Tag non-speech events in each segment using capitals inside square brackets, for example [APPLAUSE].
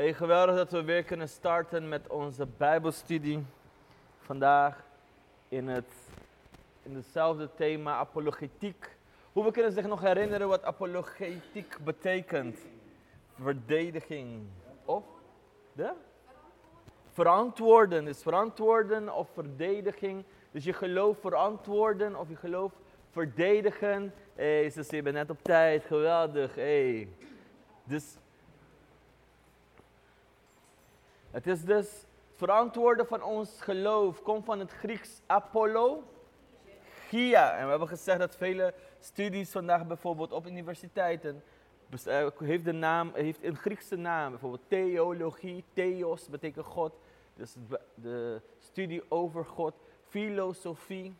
Hey, geweldig dat we weer kunnen starten met onze Bijbelstudie vandaag in, het, in hetzelfde thema apologetiek. Hoe we kunnen zich nog herinneren wat apologetiek betekent. Verdediging. Of de? Verantwoorden. Dus verantwoorden of verdediging. Dus je geloof verantwoorden of je geloof verdedigen. Hé, hey, je bent net op tijd. Geweldig. Hey. Dus het is dus verantwoorden van ons geloof komt van het Grieks apollo, gia. En we hebben gezegd dat vele studies vandaag bijvoorbeeld op universiteiten eh, heeft, de naam, heeft een Griekse naam. Bijvoorbeeld theologie, theos betekent God. Dus de studie over God. Filosofie.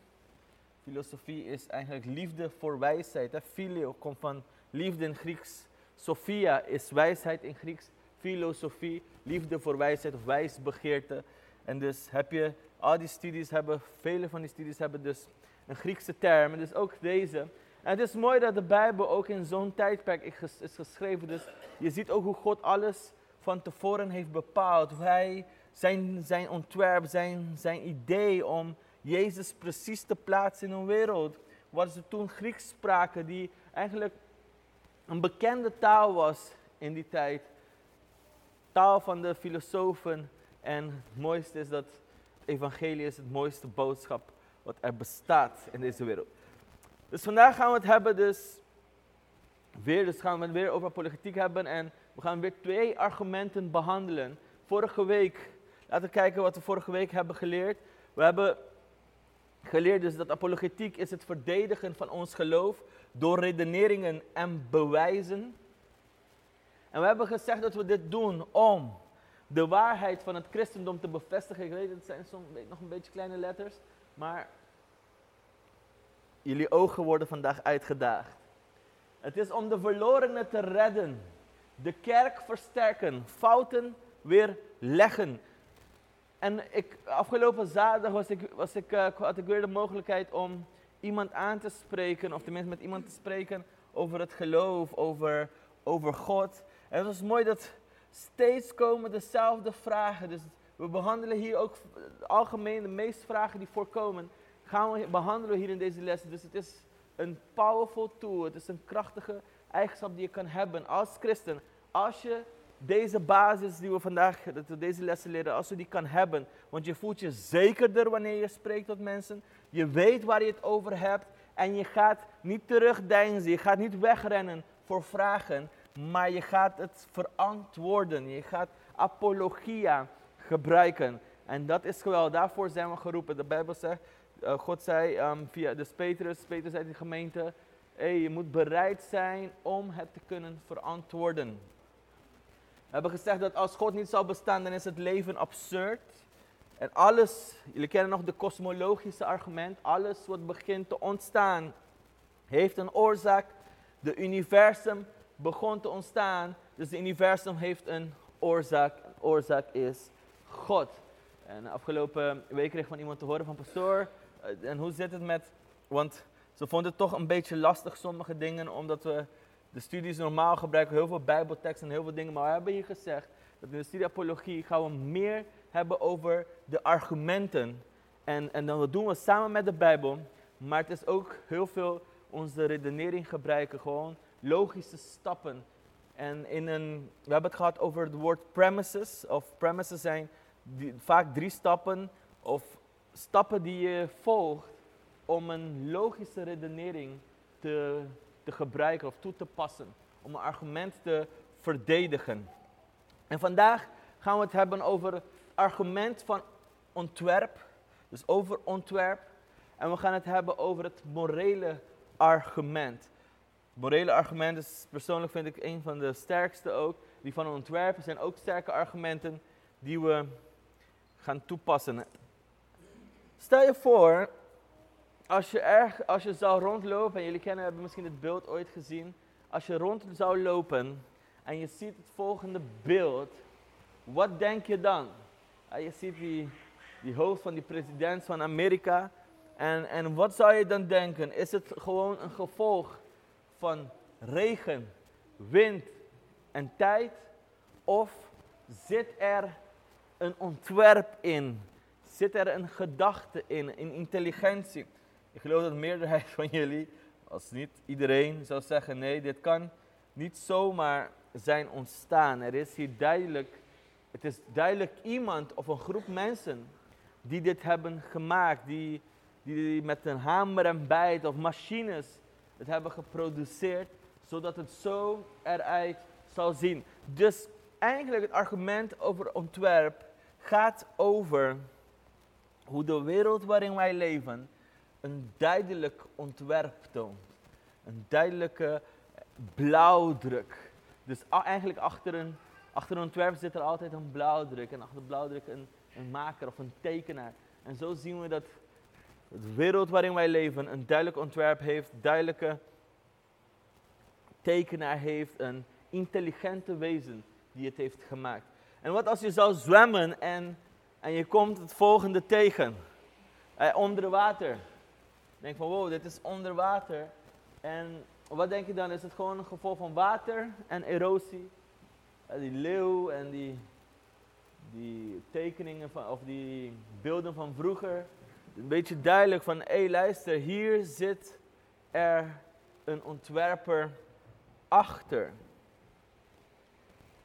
Filosofie is eigenlijk liefde voor wijsheid. Phileo komt van liefde in Grieks. Sophia is wijsheid in Grieks filosofie, liefde voor wijsheid of wijsbegeerte. En dus heb je, al die studies hebben, vele van die studies hebben dus een Griekse term. En dus ook deze. En het is mooi dat de Bijbel ook in zo'n tijdperk is geschreven. Dus je ziet ook hoe God alles van tevoren heeft bepaald. Hij zijn, zijn ontwerp, zijn, zijn idee om Jezus precies te plaatsen in een wereld. Wat ze toen Grieks spraken, die eigenlijk een bekende taal was in die tijd taal van de filosofen. En het mooiste is dat evangelie is het mooiste boodschap wat er bestaat in deze wereld. Dus vandaag gaan we het hebben dus weer, dus gaan we het weer over apologetiek hebben en we gaan weer twee argumenten behandelen. Vorige week, laten we kijken wat we vorige week hebben geleerd. We hebben geleerd dus dat apologetiek is het verdedigen van ons geloof door redeneringen en bewijzen. En we hebben gezegd dat we dit doen om de waarheid van het christendom te bevestigen. Ik weet, het zijn soms nog een beetje kleine letters, maar jullie ogen worden vandaag uitgedaagd. Het is om de verlorenen te redden, de kerk versterken, fouten weer leggen. En ik, afgelopen zaterdag was ik, was ik, uh, had ik weer de mogelijkheid om iemand aan te spreken, of tenminste met iemand te spreken over het geloof, over, over God. Het was mooi dat steeds komen dezelfde vragen. Dus we behandelen hier ook algemeen de meeste vragen die voorkomen, gaan we behandelen hier in deze lessen. Dus het is een powerful tool. Het is een krachtige eigenschap die je kan hebben als christen. Als je deze basis die we vandaag, deze lessen leren, als je die kan hebben. Want je voelt je zekerder wanneer je spreekt tot mensen. Je weet waar je het over hebt. En je gaat niet terugdeinzen. Je gaat niet wegrennen voor vragen maar je gaat het verantwoorden. Je gaat apologia gebruiken. En dat is geweldig. Daarvoor zijn we geroepen. De Bijbel zegt, uh, God zei um, via de Petrus, Petrus zei de gemeente, hey, je moet bereid zijn om het te kunnen verantwoorden. We hebben gezegd dat als God niet zou bestaan, dan is het leven absurd. En alles, jullie kennen nog de kosmologische argument, alles wat begint te ontstaan, heeft een oorzaak. De universum begon te ontstaan. Dus het universum heeft een oorzaak. Een oorzaak is God. En afgelopen week kreeg van iemand te horen van pastoor. Eh, en hoe zit het met. Want ze vonden het toch een beetje lastig, sommige dingen, omdat we de studies normaal gebruiken, heel veel Bijbelteksten en heel veel dingen. Maar we hebben hier gezegd dat in de studie apologie gaan we meer hebben over de argumenten. En, en dan doen we samen met de Bijbel. Maar het is ook heel veel onze redenering gebruiken. Gewoon logische stappen. En in een, we hebben het gehad over het woord premises. Of premises zijn vaak drie stappen. Of stappen die je volgt om een logische redenering te, te gebruiken of toe te passen. Om een argument te verdedigen. En vandaag gaan we het hebben over het argument van ontwerp. Dus over ontwerp. En we gaan het hebben over het morele argument morele argumenten, persoonlijk vind ik een van de sterkste ook. Die van ontwerpen zijn ook sterke argumenten die we gaan toepassen. Stel je voor, als je, erg, als je zou rondlopen, en jullie kennen, hebben misschien het beeld ooit gezien. Als je rond zou lopen en je ziet het volgende beeld, wat denk je dan? je ziet die, die hoofd van die president van Amerika. En, en wat zou je dan denken? Is het gewoon een gevolg van regen, wind en tijd? Of zit er een ontwerp in. Zit er een gedachte in, een intelligentie. Ik geloof dat de meerderheid [LAUGHS] van jullie, als niet iedereen, zou zeggen: nee, dit kan niet zomaar zijn ontstaan. Er is hier duidelijk, het is duidelijk iemand of een groep mensen die dit hebben gemaakt, die, die met een hamer en bijt of machines het hebben geproduceerd, zodat het zo eruit zal zien. Dus eigenlijk het argument over ontwerp gaat over hoe de wereld waarin wij leven een duidelijk ontwerp toont. Een duidelijke blauwdruk. Dus eigenlijk achter een, achter een ontwerp zit er altijd een blauwdruk. En achter de blauwdruk een, een maker of een tekenaar. En zo zien we dat de wereld waarin wij leven een duidelijk ontwerp heeft, duidelijke tekenaar heeft, een intelligente wezen die het heeft gemaakt. En wat als je zou zwemmen en, en je komt het volgende tegen, eh, onder water. Denk van wow, dit is onder water. En wat denk je dan? Is het gewoon een gevolg van water en erosie? Eh, die leeuw en die, die tekeningen van, of die beelden van vroeger. Een beetje duidelijk van, hé hey, luister, hier zit er een ontwerper achter.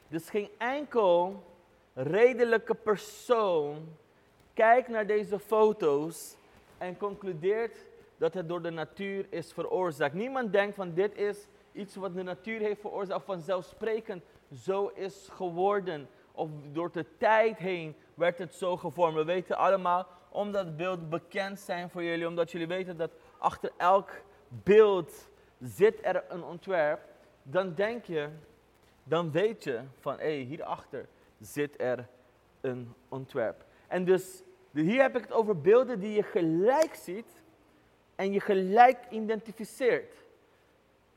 Dus geen enkel redelijke persoon kijkt naar deze foto's en concludeert dat het door de natuur is veroorzaakt. Niemand denkt van dit is iets wat de natuur heeft veroorzaakt of vanzelfsprekend zo is geworden. Of door de tijd heen werd het zo gevormd. We weten allemaal, omdat beelden bekend zijn voor jullie, omdat jullie weten dat achter elk beeld zit er een ontwerp, dan denk je, dan weet je van hé, hey, hierachter zit er een ontwerp. En dus hier heb ik het over beelden die je gelijk ziet en je gelijk identificeert.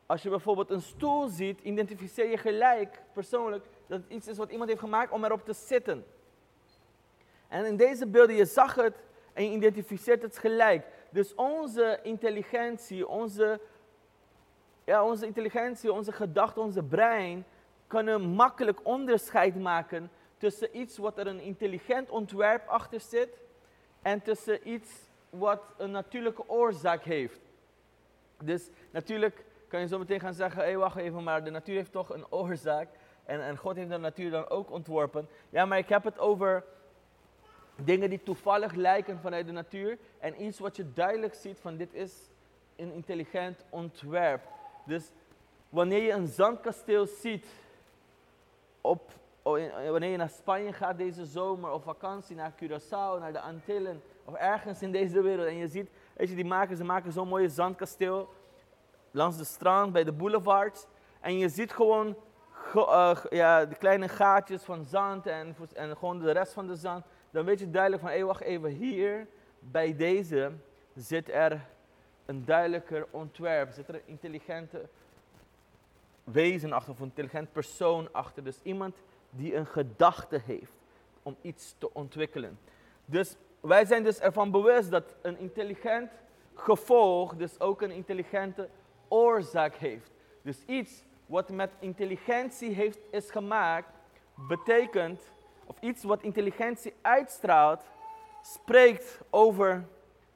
Als je bijvoorbeeld een stoel ziet, identificeer je gelijk persoonlijk dat het iets is wat iemand heeft gemaakt om erop te zitten. En in deze beelden, je zag het en identificeert het gelijk. Dus onze intelligentie, onze, ja, onze intelligentie, onze gedachten, onze brein kunnen makkelijk onderscheid maken tussen iets wat er een intelligent ontwerp achter zit en tussen iets wat een natuurlijke oorzaak heeft. Dus natuurlijk kan je zo meteen gaan zeggen, hé hey, wacht even, maar de natuur heeft toch een oorzaak. En, en God heeft de natuur dan ook ontworpen. Ja, maar ik heb het over dingen die toevallig lijken vanuit de natuur. En iets wat je duidelijk ziet van dit is een intelligent ontwerp. Dus wanneer je een zandkasteel ziet, op, wanneer je naar Spanje gaat deze zomer, of vakantie naar Curaçao, naar de Antillen, of ergens in deze wereld. En je ziet, weet je, die maken, ze maken zo'n mooie zandkasteel langs de strand, bij de boulevards. En je ziet gewoon uh, ja, de kleine gaatjes van zand en, en gewoon de rest van de zand. Dan weet je duidelijk van, hé, wacht even, hier bij deze zit er een duidelijker ontwerp. Zit er een intelligente wezen achter, of een intelligent persoon achter. Dus iemand die een gedachte heeft om iets te ontwikkelen. Dus wij zijn dus ervan bewust dat een intelligent gevolg dus ook een intelligente oorzaak heeft. Dus iets wat met intelligentie heeft, is gemaakt, betekent, of iets wat intelligentie uitstraalt, spreekt over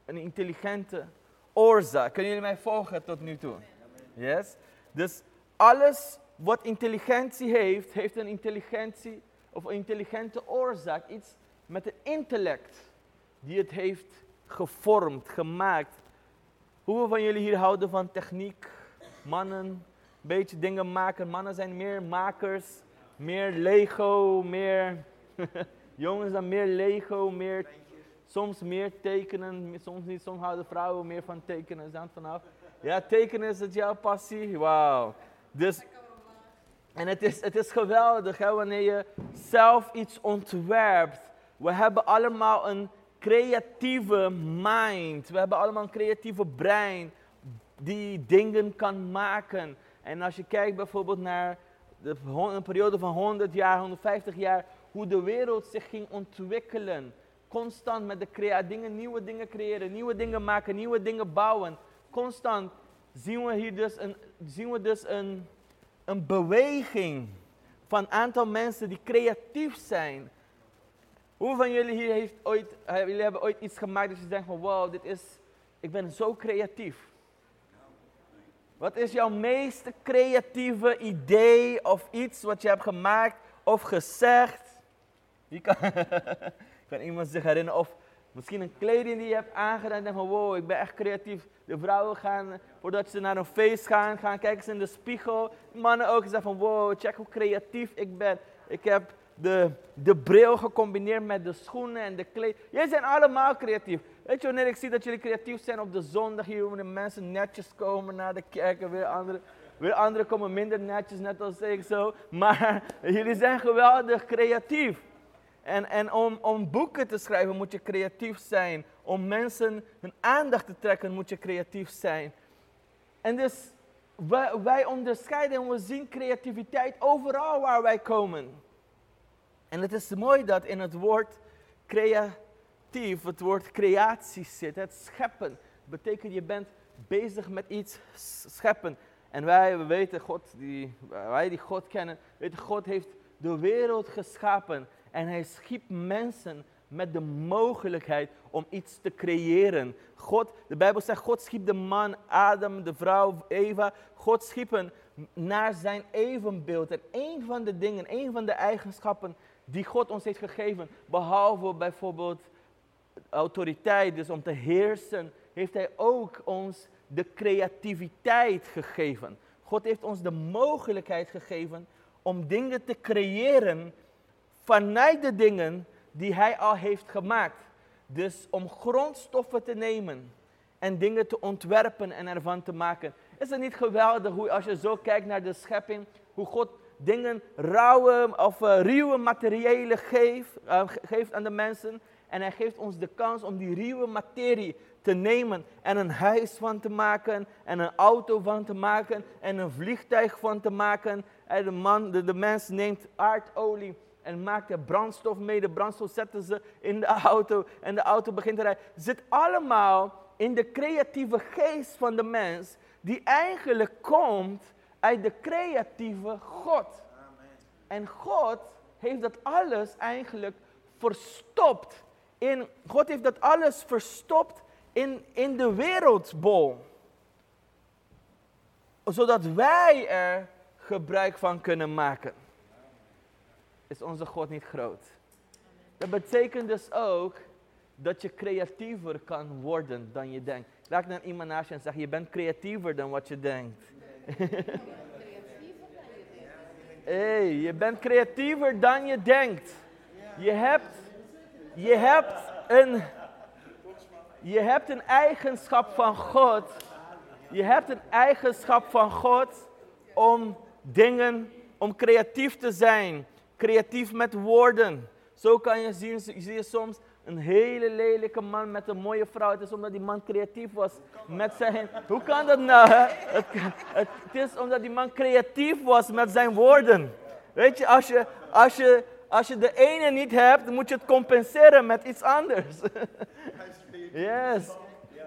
een intelligente oorzaak. Kunnen jullie mij volgen tot nu toe? Yes? Dus alles wat intelligentie heeft, heeft een intelligentie of een intelligente oorzaak. Iets met een intellect die het heeft gevormd, gemaakt. Hoeveel van jullie hier houden van techniek? Mannen, een beetje dingen maken. Mannen zijn meer makers, meer Lego, meer [LAUGHS] [LAUGHS] jongens dan meer Lego, meer soms meer tekenen, soms niet. Soms houden vrouwen meer van tekenen. Is vanaf? Ja, tekenen is het jouw passie? Wauw. Dus, en het is, het is geweldig hè, wanneer je zelf iets ontwerpt. We hebben allemaal een creatieve mind. We hebben allemaal een creatieve brein die dingen kan maken. En als je kijkt bijvoorbeeld naar de, een periode van 100 jaar, 150 jaar, hoe de wereld zich ging ontwikkelen. Constant met de crea dingen, nieuwe dingen creëren, nieuwe dingen maken, nieuwe dingen bouwen. Constant zien we hier dus een, zien we dus een, een beweging van aantal mensen die creatief zijn. Hoeveel van jullie hier heeft ooit, eh, jullie hebben ooit iets gemaakt dat je denkt van wow, dit is, ik ben zo creatief. Wat is jouw meest creatieve idee of iets wat je hebt gemaakt of gezegd? Wie kan, [LAUGHS] kan iemand zich herinneren? Of misschien een kleding die je hebt aangedaan en van wow, ik ben echt creatief. De vrouwen gaan, voordat ze naar een feest gaan, gaan kijken ze in de spiegel. Mannen ook zeggen van wow, check hoe creatief ik ben. Ik heb de, de bril gecombineerd met de schoenen en de kleding. Jullie zijn allemaal creatief. Weet je wanneer ik zie dat jullie creatief zijn op de zondag hier, wanneer mensen netjes komen naar de kerk en weer anderen, weer anderen komen minder netjes, net als ik zo. Maar [LAUGHS] jullie zijn geweldig creatief. En, en om, om boeken te schrijven moet je creatief zijn. Om mensen hun aandacht te trekken moet je creatief zijn. En dus wij, wij onderscheiden en we zien creativiteit overal waar wij komen. En het is mooi dat in het woord creatief het woord creatie zit. Het scheppen betekent je bent bezig met iets scheppen. En wij we weten, God, die, wij die God kennen, weten God heeft de wereld geschapen. En hij schiep mensen met de mogelijkheid om iets te creëren. God, de Bijbel zegt, God schiep de man, Adam, de vrouw, Eva. God schiep naar zijn evenbeeld. En een van de dingen, een van de eigenschappen die God ons heeft gegeven, behalve bijvoorbeeld autoriteit, dus om te heersen, heeft Hij ook ons de creativiteit gegeven. God heeft ons de mogelijkheid gegeven om dingen te creëren vanuit de dingen die Hij al heeft gemaakt. Dus om grondstoffen te nemen en dingen te ontwerpen en ervan te maken. Is het niet geweldig hoe als je zo kijkt naar de schepping, hoe God dingen, rauwe of uh, ruwe materiële geeft, uh, geeft aan de mensen. En hij geeft ons de kans om die ruwe materie te nemen en een huis van te maken en een auto van te maken en een vliegtuig van te maken. En de, man, de, de mens neemt aardolie en maakt er brandstof mee. De brandstof zetten ze in de auto en de auto begint te rijden. Zit allemaal in de creatieve geest van de mens die eigenlijk komt uit de creatieve God. En God heeft dat alles eigenlijk verstopt. In, God heeft dat alles verstopt in, in de wereldbol. Zodat wij er gebruik van kunnen maken. Is onze God niet groot? Dat betekent dus ook dat je creatiever kan worden dan je denkt. Laat naar iemand naast je en zeg, je bent creatiever dan wat je denkt. [LAUGHS] hey, je bent creatiever dan je denkt. Je hebt, je hebt, een, je hebt een eigenschap van God. Je hebt een eigenschap van God om dingen, om creatief te zijn. Creatief met woorden. Zo kan je zien, zie je soms een hele lelijke man met een mooie vrouw. Het is omdat die man creatief was met zijn. Hoe kan dat nou? Het, het, is omdat die man creatief was met zijn woorden. Weet je, als je, als je, als je de ene niet hebt, moet je het compenseren met iets anders. [LAUGHS] Yes.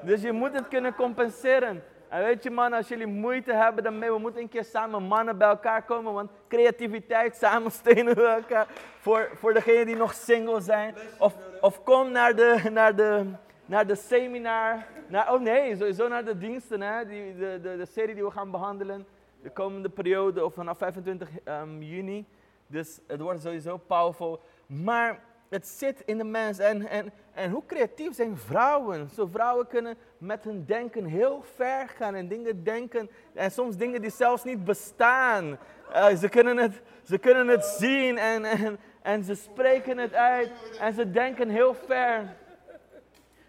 Dus je moet het kunnen compenseren. Weet je man, als jullie moeite hebben daarmee, we moeten een keer samen mannen bij elkaar komen, want creativiteit, [LAUGHS] samen stenen we elkaar. Voor, voor degenen die nog single zijn. Of, of kom naar de, naar de, naar de seminar. Naar, oh nee, sowieso naar de diensten, hè? Die, de, de, de serie die we gaan behandelen. De komende periode, of vanaf 25 um, juni. Dus het wordt sowieso powerful. Maar het zit in de mens. En, en, en hoe creatief zijn vrouwen? Zo vrouwen kunnen met hun denken heel ver gaan en dingen denken. En soms dingen die zelfs niet bestaan. Uh, ze, kunnen het, ze kunnen het zien en, en, en ze spreken het uit. En ze denken heel ver.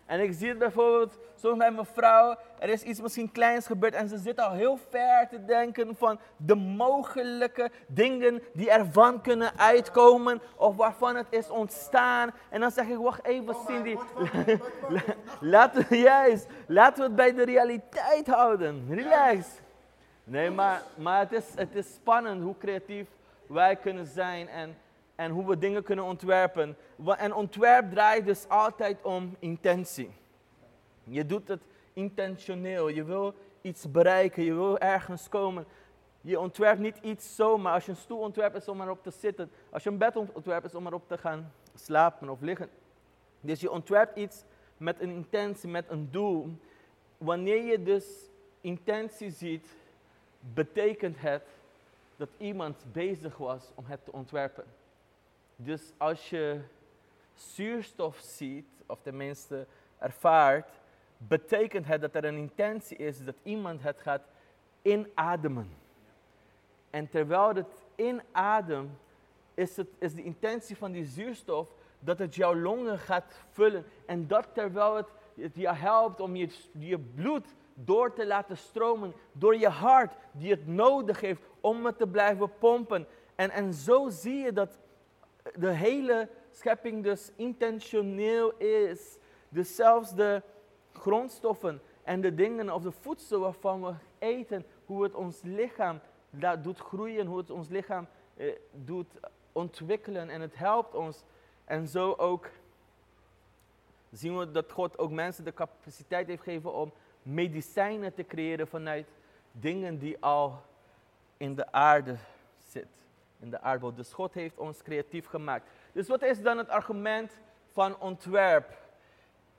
En ik zie het bijvoorbeeld soms bij mijn vrouw. Er is iets misschien kleins gebeurd en ze zit al heel ver te denken van de mogelijke dingen die ervan kunnen uitkomen. Of waarvan het is ontstaan. En dan zeg ik, wacht even Cindy. [LAUGHS] laten, we, juist, laten we het bij de realiteit houden. Relax. Nee, maar, maar het, is, het is spannend hoe creatief wij kunnen zijn. En en hoe we dingen kunnen ontwerpen. En ontwerp draait dus altijd om intentie. Je doet het intentioneel. Je wil iets bereiken, je wil ergens komen. Je ontwerpt niet iets zomaar. Als je een stoel ontwerpt is om erop te zitten. Als je een bed ontwerpt is om erop te gaan slapen of liggen. Dus je ontwerpt iets met een intentie, met een doel. Wanneer je dus intentie ziet, betekent het dat iemand bezig was om het te ontwerpen. Dus als je zuurstof ziet, of tenminste ervaart, betekent het dat er een intentie is dat iemand het gaat inademen. En terwijl het inademt, is, het, is de intentie van die zuurstof dat het jouw longen gaat vullen. En dat terwijl het, je helpt om je, je bloed door te laten stromen door je hart, die het nodig heeft om het te blijven pompen. En, en zo zie je dat de hele schepping dus intentioneel is. Dus zelfs de grondstoffen en de dingen of de voedsel waarvan we eten, hoe het ons lichaam dat doet groeien, hoe het ons lichaam eh, doet ontwikkelen en het helpt ons. En zo ook zien we dat God ook mensen de capaciteit heeft gegeven om medicijnen te creëren vanuit dingen die al in de aarde zitten. De aardbol. Dus God heeft ons creatief gemaakt. Dus wat is dan het argument van ontwerp?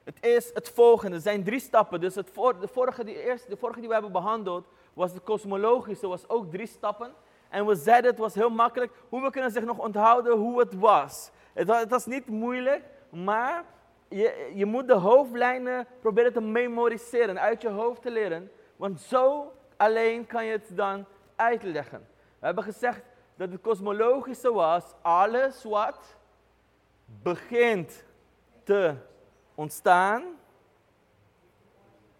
Het is het volgende. Er zijn drie stappen. Dus het voor, de, vorige, die eerste, de vorige die we hebben behandeld was de kosmologische. was ook drie stappen. En we zeiden het was heel makkelijk. Hoe we kunnen zich nog onthouden hoe het was. Het, het was niet moeilijk, maar je, je moet de hoofdlijnen proberen te memoriseren, uit je hoofd te leren. Want zo alleen kan je het dan uitleggen. We hebben gezegd dat het kosmologische was alles wat begint te ontstaan,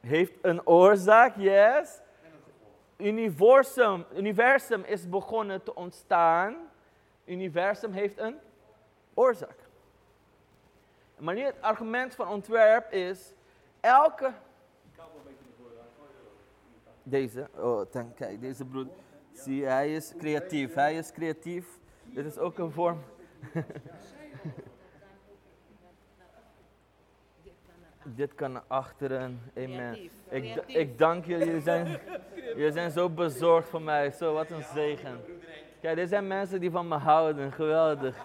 heeft een oorzaak, yes. Universum, universum is begonnen te ontstaan. Universum heeft een oorzaak. Maar nu het argument van ontwerp is, elke... Deze, oh, dank, kijk, deze broer. Zie, hij is creatief, hij is creatief. Dit is ook een vorm. [LAUGHS] Dit kan naar achteren. Amen. Ik, ik dank jullie. Jullie zijn, jullie zijn zo bezorgd voor mij. Zo, wat een zegen. Kijk, dit zijn mensen die van me houden. Geweldig.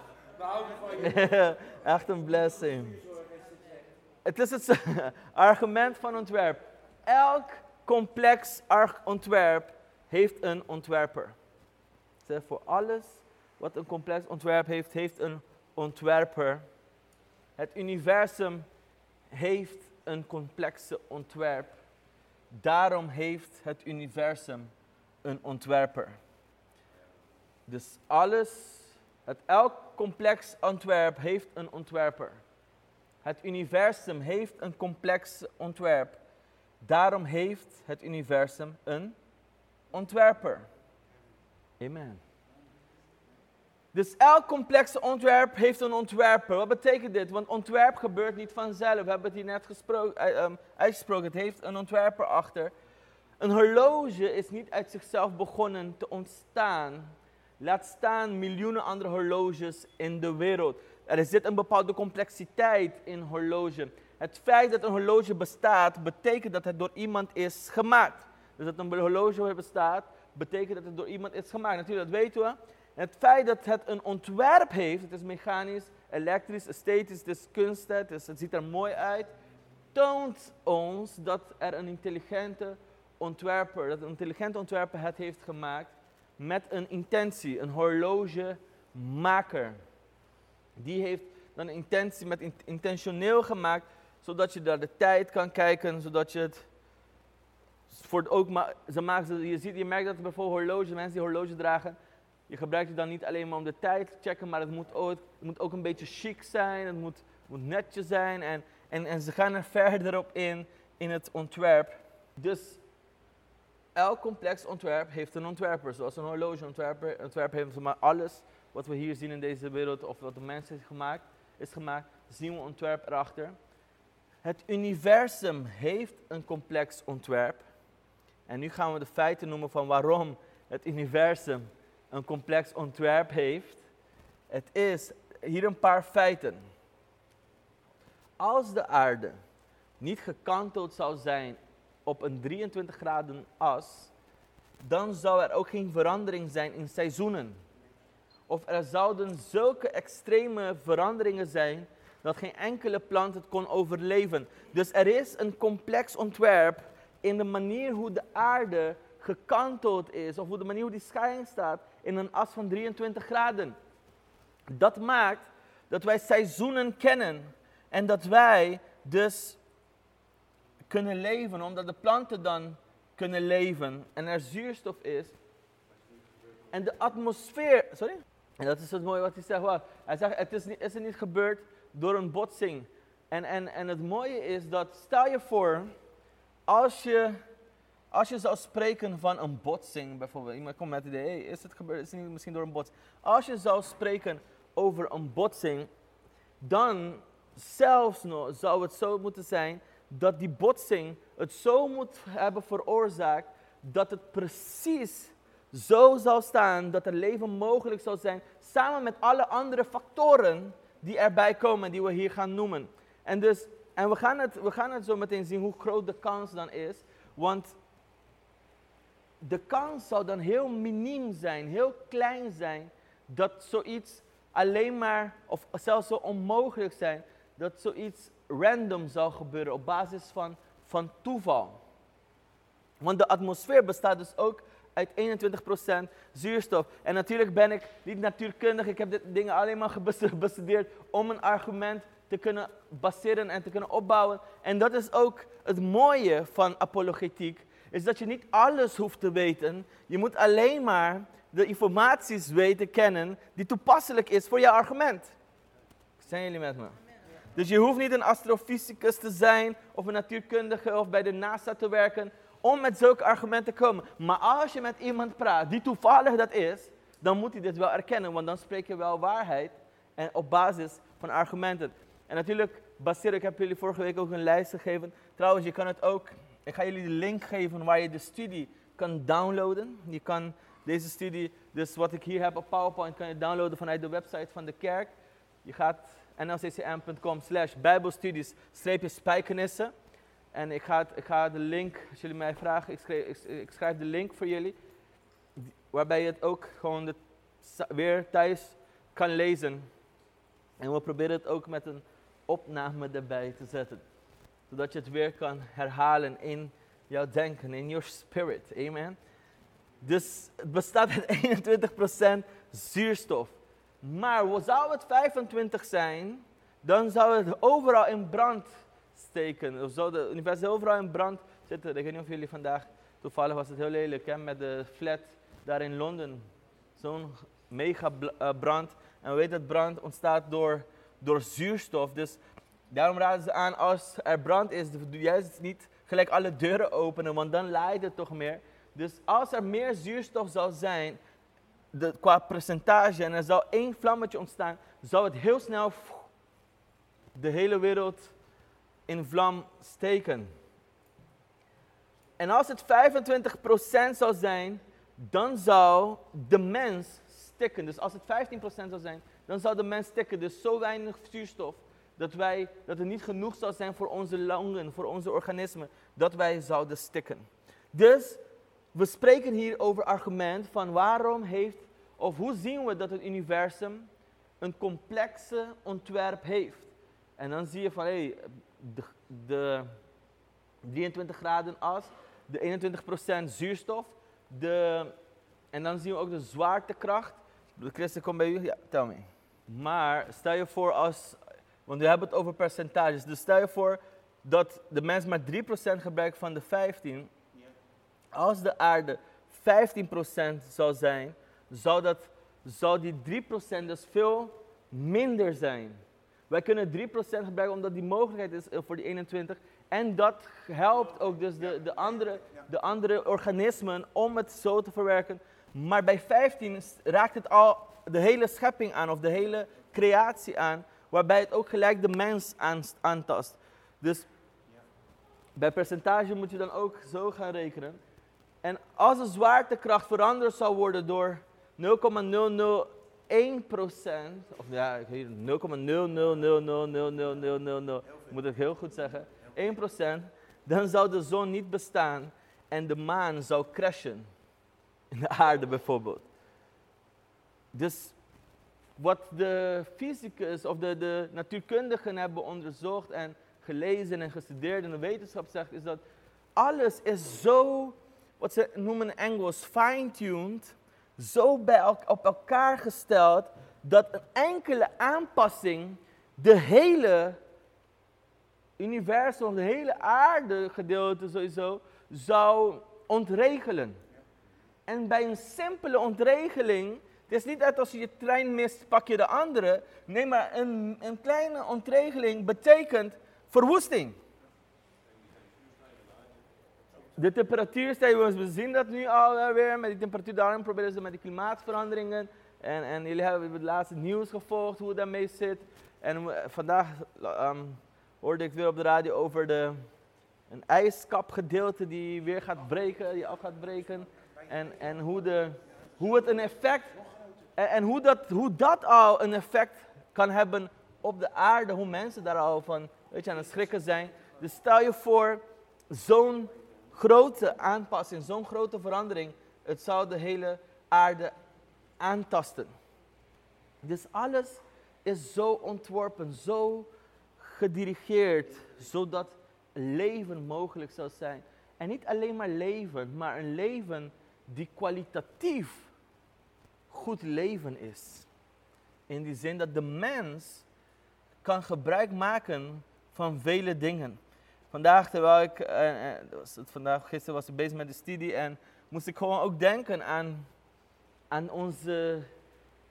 [LAUGHS] Echt een blessing. Het is het [LAUGHS] argument van ontwerp. Elk complex ontwerp heeft een ontwerper. Voor alles wat een complex ontwerp heeft, heeft een ontwerper. Het universum heeft een complexe ontwerp. Daarom heeft het universum een ontwerper. Dus alles het elk complex ontwerp heeft een ontwerper. Het universum heeft een complex ontwerp. Daarom heeft het universum een ontwerper. Amen. Dus elk complexe ontwerp heeft een ontwerper. Wat betekent dit? Want ontwerp gebeurt niet vanzelf. We hebben het hier net uh, uitgesproken. Het heeft een ontwerper achter. Een horloge is niet uit zichzelf begonnen te ontstaan. Laat staan miljoenen andere horloges in de wereld. Er zit een bepaalde complexiteit in horloge. Het feit dat een horloge bestaat, betekent dat het door iemand is gemaakt. Dus dat een horloge bestaat, betekent dat het door iemand is gemaakt. Natuurlijk, dat weten we. het feit dat het een ontwerp heeft, het is mechanisch, elektrisch, esthetisch, het is kunst, het, ziet er mooi uit, toont ons dat er een intelligente ontwerper, dat een intelligente ontwerper het heeft gemaakt met een intentie, een horlogemaker. Die heeft dan een intentie met intentioneel gemaakt, zodat je daar de tijd kan kijken, zodat je het voor ook ze maken, je, ziet, je merkt dat bijvoorbeeld horloge, mensen die horloge dragen, je gebruikt het dan niet alleen maar om de tijd te checken, maar het moet ook, het moet ook een beetje chic zijn, het moet, moet netjes zijn en, en, en ze gaan er [LAUGHS] verder op in, in het ontwerp. Dus elk complex ontwerp heeft een ontwerper. Zoals een horlogeontwerper ontwerper heeft maar alles wat we hier zien in deze wereld, of wat de mens heeft gemaakt, is gemaakt, zien we ontwerp erachter. Het universum heeft een complex ontwerp. En nu gaan we de feiten noemen van waarom het universum een complex ontwerp heeft. Het is hier een paar feiten. Als de aarde niet gekanteld zou zijn op een 23 graden as, dan zou er ook geen verandering zijn in seizoenen. Of er zouden zulke extreme veranderingen zijn dat geen enkele plant het kon overleven. Dus er is een complex ontwerp in de manier hoe de aarde gekanteld is, of hoe de manier hoe die scheiding staat in een as van 23 graden. Dat maakt dat wij seizoenen kennen en dat wij dus kunnen leven, omdat de planten dan kunnen leven en er zuurstof is. En de atmosfeer, sorry? En dat is het mooie wat hij zegt. Wow. Hij zegt, het is, niet, is er niet gebeurd door een botsing. En, en, en het mooie is dat, stel je voor, als je, als je zou spreken van een botsing, bijvoorbeeld, iemand komt met het idee, is het gebeurd, is het niet misschien door een botsing? Als je zou spreken over een botsing, dan zelfs nog zou het zo moeten zijn dat die botsing het zo moet hebben veroorzaakt dat het precies zo zal staan dat er leven mogelijk zal zijn, samen met alle andere factoren die erbij komen, die we hier gaan noemen. En, dus, en we, gaan het, we gaan het zo meteen zien hoe groot de kans dan is, want de kans zou dan heel miniem zijn, heel klein zijn, dat zoiets alleen maar, of zelfs zo onmogelijk zijn, dat zoiets random zou gebeuren op basis van, van toeval. Want de atmosfeer bestaat dus ook uit 21% zuurstof. En natuurlijk ben ik niet natuurkundig, ik heb dit dingen alleen maar [LAUGHS] bestudeerd om een argument te kunnen baseren en te kunnen opbouwen. En dat is ook het mooie van apologetiek, is dat je niet alles hoeft te weten. Je moet alleen maar de informaties weten, kennen, die toepasselijk is voor je argument. Zijn jullie met me? Dus je hoeft niet een astrofysicus te zijn of een natuurkundige of bij de NASA te werken om met zulke argumenten te komen. Maar als je met iemand praat die toevallig dat is, dan moet hij dit wel erkennen, want dan spreek je wel waarheid en op basis van argumenten. En natuurlijk baseer ik, heb jullie vorige week ook een lijst gegeven. Trouwens, je kan het ook, ik ga jullie de link geven waar je de studie kan downloaden. Je kan deze studie, dus wat ik hier heb op PowerPoint, kan je downloaden vanuit de website van de kerk. Je gaat nlccm.com slash bijbelstudies spijkenissen. En ik ga, ik ga de link, als jullie mij vragen, ik schrijf, ik, schrijf de link voor jullie. Waarbij je het ook gewoon de, weer thuis kan lezen. En we proberen het ook met een opname erbij te zetten. Zodat je het weer kan herhalen in jouw denken, in your spirit. Amen. Dus het bestaat uit 21% zuurstof. Maar zou het 25 zijn, dan zou het overal in brand steken. Of zou de universum overal in brand zitten. Ik weet niet of jullie vandaag, toevallig was het heel lelijk met de flat daar in Londen. Zo'n mega eh, brand. En we weten dat brand ontstaat door, door zuurstof. Dus daarom raden ze aan als er brand is, juist niet gelijk alle deuren openen, want dan leidt het toch meer. Dus als er meer zuurstof zou zijn, de, qua percentage, en er zou één vlammetje ontstaan, zou het heel snel de hele wereld in vlam steken. En als het 25% zou zijn, dan zou de mens stikken. Dus als het 15% zou zijn, dan zou de mens stikken. Dus zo weinig zuurstof dat, wij, dat er niet genoeg zou zijn voor onze longen, voor onze organismen, dat wij zouden stikken. Dus we spreken hier over argument van waarom heeft, of hoe zien we dat het universum een complexe ontwerp heeft. En dan zie je van, hé, hey, de, de 23 graden as, de 21% zuurstof, de, en dan zien we ook de zwaartekracht. De christen komt bij u, ja, tel me. Maar stel je voor als, want we hebben het over percentages, dus stel je voor dat de mens maar 3% gebruikt van de 15. Als de aarde 15% zou zijn, zou, dat, zou die 3% dus veel minder zijn. Wij kunnen 3% gebruiken omdat die mogelijkheid is eh, voor die 21. En dat helpt ook dus de, de, andere, de andere organismen om het zo te verwerken. Maar bij 15 raakt het al de hele schepping aan of de hele creatie aan. Waarbij het ook gelijk de mens aantast. Dus bij percentage moet je dan ook zo gaan rekenen. En als de zwaartekracht veranderd zou worden door 0,00 1%, of ja, 0,000000000, moet ik heel goed zeggen, 1%, dan zou de zon niet bestaan en de maan zou crashen. in de aarde bijvoorbeeld. Dus wat de fysicus of de, natuurkundigen hebben onderzocht en gelezen en gestudeerd in de wetenschap zegt, is dat alles is zo, wat ze noemen Engels, fine-tuned, zo bij op elkaar gesteld, dat een enkele aanpassing de hele universum, de hele aarde gedeelte sowieso, zou ontregelen. En bij een simpele ontregeling, het is niet dat als je je trein mist, pak je de andere. Nee, maar een, een kleine ontregeling betekent verwoesting. De temperatuurstijging, we zien dat nu alweer met die temperatuur, daarom proberen ze met die klimaatveranderingen. En, en jullie hebben het laatste nieuws gevolgd, hoe het daarmee zit. En vandaag um, hoorde ik weer op de radio over de, een ijskapgedeelte die weer gaat breken, die af gaat breken. En, en hoe, de, hoe het een effect, en, en hoe, dat, hoe dat al een effect kan hebben op de aarde, hoe mensen daar al van weet je, aan het schrikken zijn. Dus stel je voor, zo'n grote aanpassing, zo'n grote verandering, het zou de hele aarde aantasten. Dus alles is zo ontworpen, zo gedirigeerd, zodat leven mogelijk zou zijn. En niet alleen maar leven, maar een leven die kwalitatief goed leven is. In die zin dat de mens kan gebruik maken van vele dingen. Vandaag, terwijl ik, was het vandaag, gisteren was ik bezig met de studie en moest ik gewoon ook denken aan, aan onze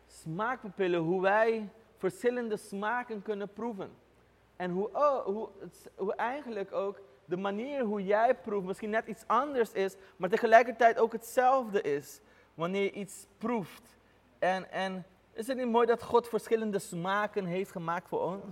smaakpapillen, hoe wij verschillende smaken kunnen proeven. En hoe, oh, hoe, hoe eigenlijk ook de manier hoe jij proeft misschien net iets anders is, maar tegelijkertijd ook hetzelfde is wanneer je iets proeft. En, en is het niet mooi dat God verschillende smaken heeft gemaakt voor ons?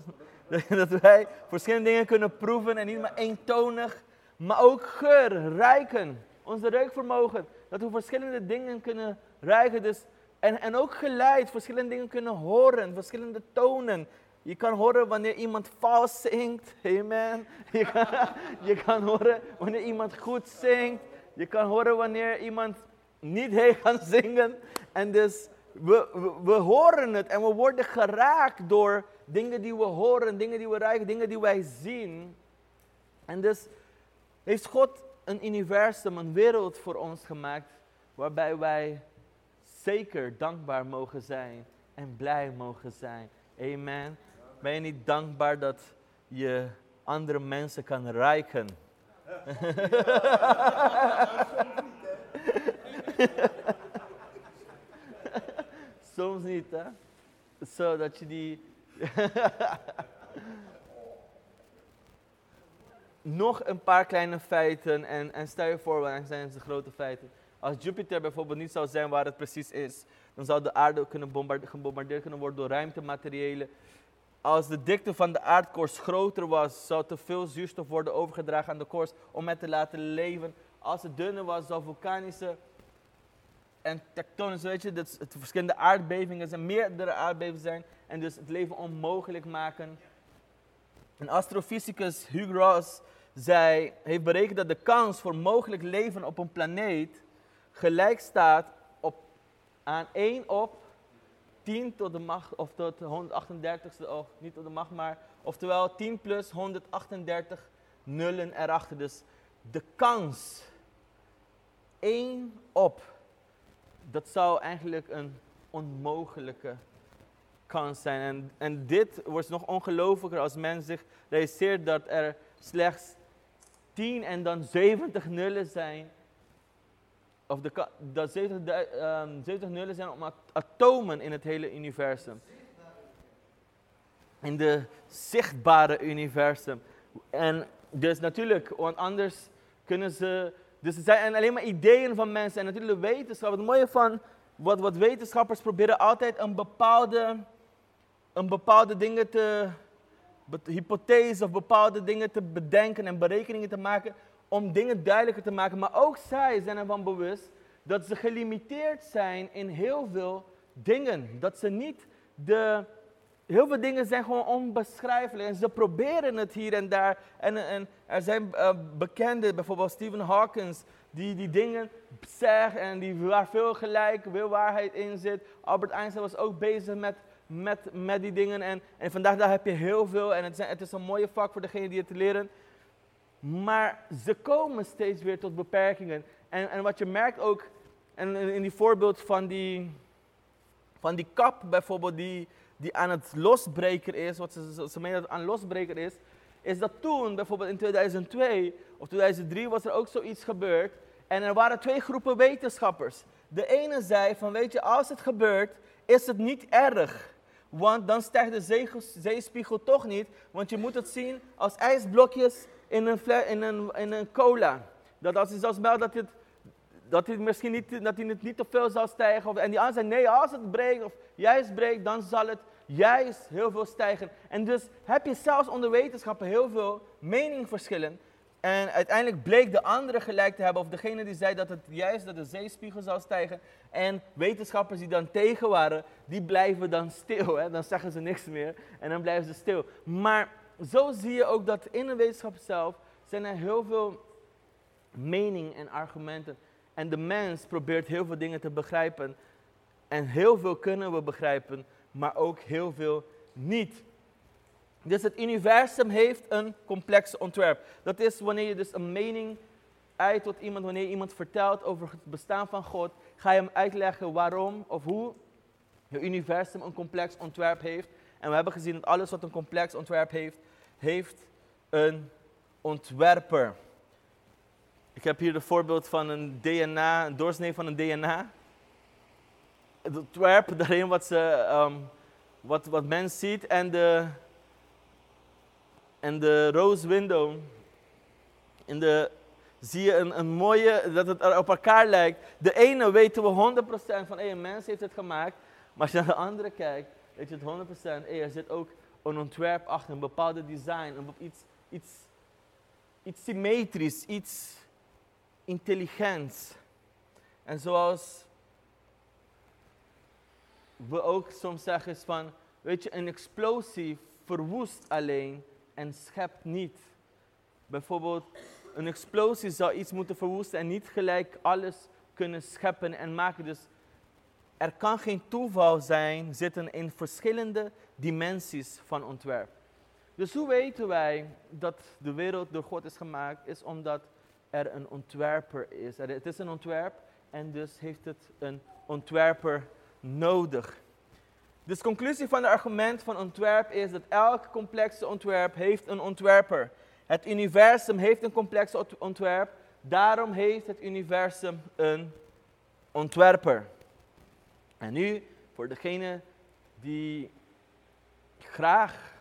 [LAUGHS] dat wij verschillende dingen kunnen proeven en niet maar eentonig, maar ook geur, ruiken, onze reukvermogen. Dat we verschillende dingen kunnen ruiken. Dus, en, en ook geluid, verschillende dingen kunnen horen, verschillende tonen. Je kan horen wanneer iemand vals zingt. Amen. [LAUGHS] Je kan, je kan horen wanneer iemand goed zingt. Je kan horen wanneer iemand niet [LAUGHS] heel kan zingen. En dus we, we, we, horen het en we worden geraakt door dingen die we horen, dingen die we ruiken, dingen die wij zien. En dus heeft God een universum, een wereld voor ons gemaakt waarbij wij zeker dankbaar mogen zijn en blij mogen zijn. Amen. Ben je niet dankbaar dat je andere mensen kan rijken? [LAUGHS] [LAUGHS] [LAUGHS] Soms niet, hè? Zodat je die. [LAUGHS] Nog een paar kleine feiten en, en stel je voor, wat zijn ze grote feiten. Als Jupiter bijvoorbeeld niet zou zijn waar het precies is, dan zou de aarde kunnen gebombardeerd kunnen worden door ruimtemateriële als de dikte van de aardkorst groter was, zou te veel zuurstof worden overgedragen aan de korst om het te laten leven. Als het dunner was, zou vulkanische en tektonische, weet je, dat het verschillende aardbevingen zijn, meerdere aardbevingen zijn en dus het leven onmogelijk maken. Een astrofysicus Hugh Ross zei, heeft berekend dat de kans voor mogelijk leven op een planeet gelijk staat op, aan 1 op 10 tot de macht, of tot de 138ste, of niet tot de macht, maar oftewel 10 plus 138 nullen erachter. Dus de kans 1 op, dat zou eigenlijk een onmogelijke kans zijn. En, en dit wordt nog ongelooflijker als men zich realiseert dat er slechts 10 en dan 70 nullen zijn of de, dat 70, um, 70 nullen zijn om atomen in het hele universum. In de zichtbare universum. En dus natuurlijk, want anders kunnen ze. Dus het zijn alleen maar ideeën van mensen. En natuurlijk wetenschap. Het mooie van wat, wat wetenschappers proberen altijd een bepaalde, een bepaalde dingen te. hypothese of bepaalde dingen te bedenken en berekeningen te maken om dingen duidelijker te maken. Maar ook zij zijn ervan bewust dat ze gelimiteerd zijn in heel veel dingen. Dat ze niet de. Heel veel dingen zijn gewoon onbeschrijfelijk. En ze proberen het hier en daar. En, en er zijn uh, bekende, bijvoorbeeld Stephen Hawkins, die die dingen zegt en die, waar veel gelijk, veel waarheid in zit. Albert Einstein was ook bezig met, met, met die dingen. En, en vandaag daar heb je heel veel en het, zijn, het is een mooie vak voor degene die het leren. Maar ze komen steeds weer tot beperkingen. En, en wat je merkt ook, en in die voorbeeld van die, van die kap bijvoorbeeld, die, die aan het losbreken is, wat ze, ze dat aan losbreken is, is dat toen, bijvoorbeeld in 2002 of 2003, was er ook zoiets gebeurd. En er waren twee groepen wetenschappers. De ene zei van, weet je, als het gebeurt, is het niet erg. Want dan stijgt de zeespiegel toch niet, want je moet het zien als ijsblokjes in een, in een, in een cola. Dat als je zelfs meldt dat het, dat het misschien niet, dat hij het niet te veel zal stijgen. Of, en die andere zei, nee, als het breekt of juist breekt, dan zal het juist heel veel stijgen. En dus heb je zelfs onder wetenschappen heel veel meningverschillen. En uiteindelijk bleek de andere gelijk te hebben, of degene die zei dat het juist dat de zeespiegel zou stijgen. En wetenschappers die dan tegen waren, die blijven dan stil. Hè? Dan zeggen ze niks meer en dan blijven ze stil. Maar zo zie je ook dat in de wetenschap zelf zijn er heel veel meningen en argumenten. En de mens probeert heel veel dingen te begrijpen. En heel veel kunnen we begrijpen, maar ook heel veel niet. Dus het universum heeft een complex ontwerp. Dat is wanneer je dus een mening uit tot iemand, wanneer iemand vertelt over het bestaan van God, ga je hem uitleggen waarom of hoe het universum een complex ontwerp heeft. En we hebben gezien dat alles wat een complex ontwerp heeft, heeft een ontwerper. Ik heb hier het voorbeeld van een DNA, een doorsnee van een DNA. Het ontwerp daarin wat, ze, um, wat, wat men ziet en de, en de rose window. In de, zie je een, een mooie, dat het op elkaar lijkt. De ene weten we 100% van, hey, een mens heeft het gemaakt. Maar als je naar de andere kijkt, weet je het 100%, hey, er zit ook een ontwerp achter, een bepaalde design, een, iets, iets, iets symmetrisch, iets intelligents. En zoals we ook soms zeggen van, weet je, een explosie verwoest alleen en schept niet. Bijvoorbeeld, een explosie zou iets moeten verwoesten en niet gelijk alles kunnen scheppen en maken. Dus er kan geen toeval zijn zitten in verschillende dimensies van ontwerp. Dus hoe weten wij dat de wereld door God is gemaakt? Is omdat er een ontwerper is. Het is een ontwerp en dus heeft het een ontwerper nodig. Dus de conclusie van het argument van ontwerp is dat elk complexe ontwerp heeft een ontwerper. Het universum heeft een complex ontwerp, daarom heeft het universum een ontwerper. En nu, voor degene die graag,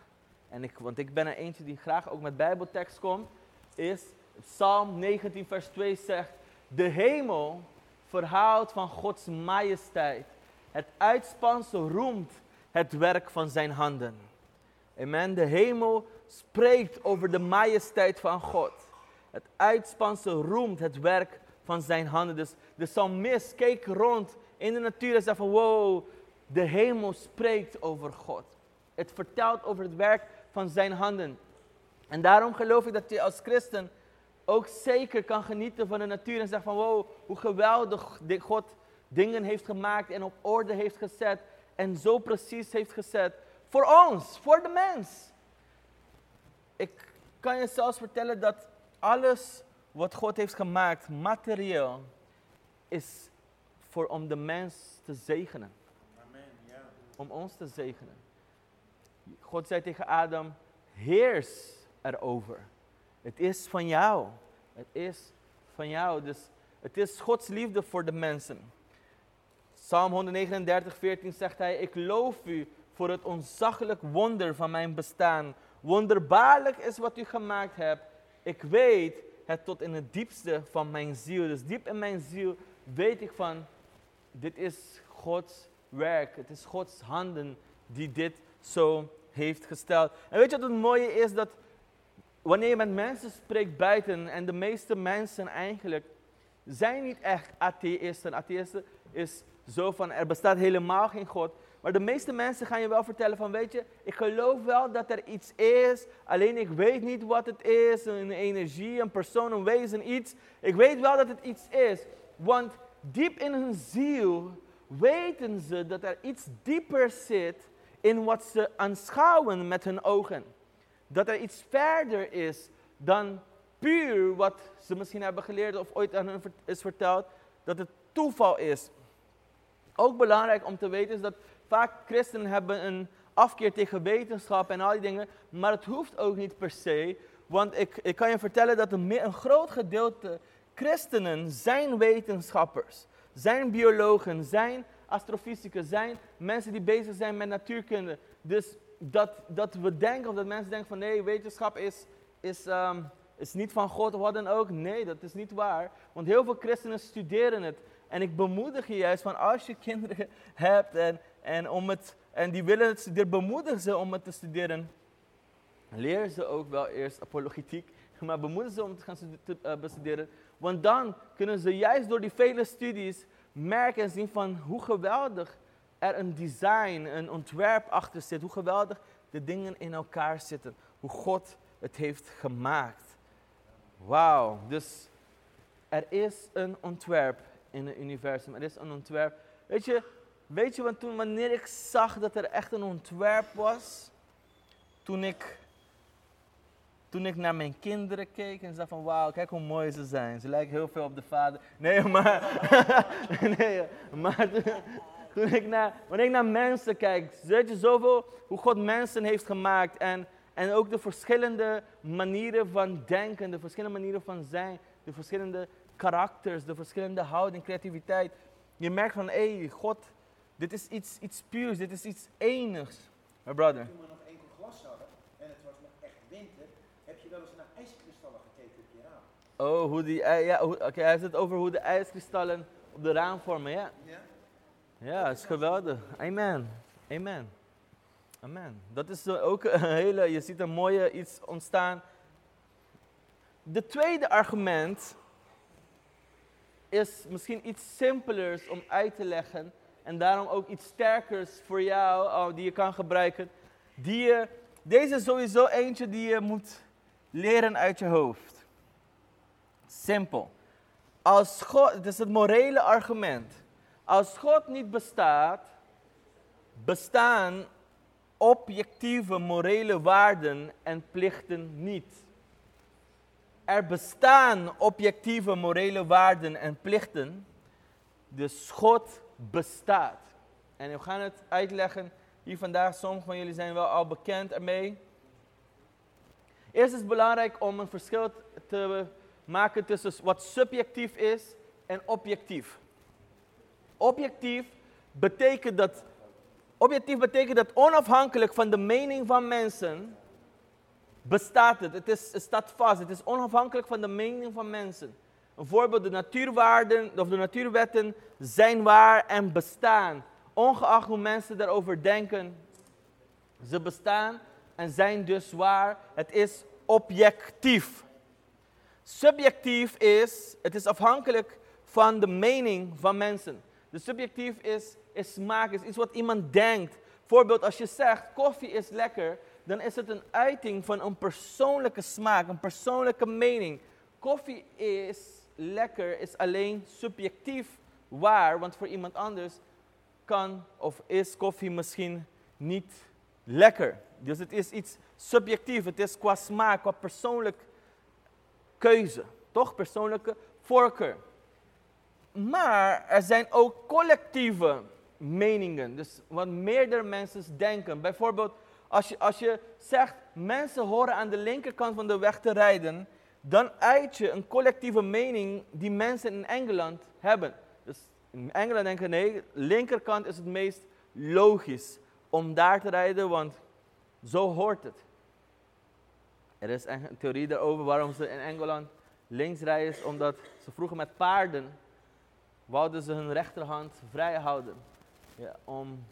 en ik, want ik ben er eentje die graag ook met bijbeltekst komt, is Psalm 19 vers 2 zegt, de hemel verhaalt van Gods majesteit. Het uitspansel roemt het werk van zijn handen. Amen. De hemel spreekt over de majesteit van God. Het uitspansel roemt het werk van zijn handen. Dus de psalmist keek rond in de natuur en zei van wow, de hemel spreekt over God. Het vertelt over het werk van zijn handen. En daarom geloof ik dat je als christen ook zeker kan genieten van de natuur en zeggen van wow, hoe geweldig God dingen heeft gemaakt en op orde heeft gezet en zo precies heeft gezet voor ons, voor de mens. Ik kan je zelfs vertellen dat alles wat God heeft gemaakt, materieel, is voor om de mens te zegenen. Amen, ja. Om ons te zegenen. God zei tegen Adam, heers erover. Het is van jou. Het is van jou. Dus het is Gods liefde voor de mensen. Psalm 139, 14 zegt hij, ik loof u voor het ontzaglijk wonder van mijn bestaan. Wonderbaarlijk is wat u gemaakt hebt. Ik weet het tot in het diepste van mijn ziel. Dus diep in mijn ziel weet ik van, dit is Gods werk. Het is Gods handen die dit zo heeft gesteld. En weet je wat het mooie is? Dat wanneer je met mensen spreekt buiten, en de meeste mensen eigenlijk zijn niet echt atheïsten. Atheïsten is zo van, er bestaat helemaal geen God. Maar de meeste mensen gaan je wel vertellen van, weet je, ik geloof wel dat er iets is, alleen ik weet niet wat het is, een energie, een persoon, een wezen, iets. Ik weet wel dat het iets is, want diep in hun ziel weten ze dat er iets dieper zit in wat ze aanschouwen met hun ogen. Dat er iets verder is dan puur wat ze misschien hebben geleerd of ooit aan hun is verteld, dat het toeval is. Ook belangrijk om te weten is dat vaak christenen hebben een afkeer tegen wetenschap en al die dingen, maar het hoeft ook niet per se. Want ik, ik kan je vertellen dat een, een groot gedeelte christenen zijn wetenschappers, zijn biologen, zijn astrofysicus, zijn mensen die bezig zijn met natuurkunde. Dus dat, dat we denken, of dat mensen denken van nee, wetenschap is, is, um, is niet van God of wat dan ook. Nee, dat is niet waar. Want heel veel christenen studeren het. En ik bemoedig je juist van als je [LAUGHS] kinderen hebt en, en, om het, en die willen het studeren, bemoedig ze om het te studeren. Leer ze ook wel eerst apologetiek, [LAUGHS] maar bemoedig ze om het gaan eh, bestuderen. Want dan kunnen ze juist door die vele studies merken en zien van hoe geweldig er een design, een ontwerp achter zit. Hoe geweldig de dingen in elkaar zitten. Hoe God het heeft gemaakt. Wauw. Dus er is een ontwerp in het universum. Er is een ontwerp. Weet je, weet je want toen, wanneer ik zag dat er echt een ontwerp was, toen ik, toen ik naar mijn kinderen keek en zag van wauw, kijk hoe mooi ze zijn. Ze lijken heel veel op de vader. Nee, [LAUGHS] maar, [LAUGHS] nee, maar toen, ik naar, wanneer ik naar mensen kijk, weet je zoveel hoe God mensen heeft gemaakt en, en ook de verschillende manieren van denken, de verschillende manieren van zijn, de verschillende karakters, de verschillende houding, creativiteit. Je merkt van, hé, hey, God, dit is iets, iets puurs, dit is iets enigs. My brother. Toen we nog enkel glas hadden en het was nog echt winter, heb je wel eens naar ijskristallen gekeken op je raam? Oh, hoe die, ja, oké, hij heeft het over hoe de ijskristallen op de raam vormen, ja. Ja, ja is geweldig. Amen. Amen. Amen. Dat is ook een hele, je ziet een mooie iets ontstaan. De tweede argument is misschien iets simpelers om uit te leggen. En daarom ook iets sterkers voor jou, oh, die je kan gebruiken. Die je, deze is sowieso eentje die je moet leren uit je hoofd. Simpel. Als God, het is het morele argument. Als God niet bestaat, bestaan objectieve morele waarden en plichten niet. Er bestaan objectieve morele waarden en plichten. Dus God bestaat. En we gaan het uitleggen hier vandaag. Sommigen van jullie zijn wel al bekend ermee. Eerst is het belangrijk om een verschil te maken tussen wat subjectief is en objectief. Objectief betekent dat, objectief betekent dat onafhankelijk van de mening van mensen bestaat het. Het, is, staat vast. Het is onafhankelijk van de mening van mensen. Een voorbeeld, de natuurwaarden of de natuurwetten zijn waar en bestaan. Ongeacht hoe mensen daarover denken. Ze bestaan en zijn dus waar. Het is objectief. Subjectief is, het is afhankelijk van de mening van mensen. De subjectief is, smaak, is iets wat iemand denkt. Voorbeeld, als je zegt koffie is lekker, dan is het een uiting van een persoonlijke smaak, een persoonlijke mening. Koffie is lekker, is alleen subjectief waar, want voor iemand anders kan of is koffie misschien niet lekker. Dus het is iets subjectief, het is qua smaak, qua persoonlijke keuze, toch? Persoonlijke voorkeur. Maar er zijn ook collectieve meningen, dus wat meerdere mensen denken. Bijvoorbeeld, als je, als je zegt, mensen horen aan de linkerkant van de weg te rijden, dan uit je een collectieve mening die mensen in Engeland hebben. Dus in Engeland denken, nee, linkerkant is het meest logisch om daar te rijden, want zo hoort het. Er is een theorie daarover waarom ze in Engeland links rijden, omdat ze vroeger met paarden wouden ze hun rechterhand vrij houden. Ja, om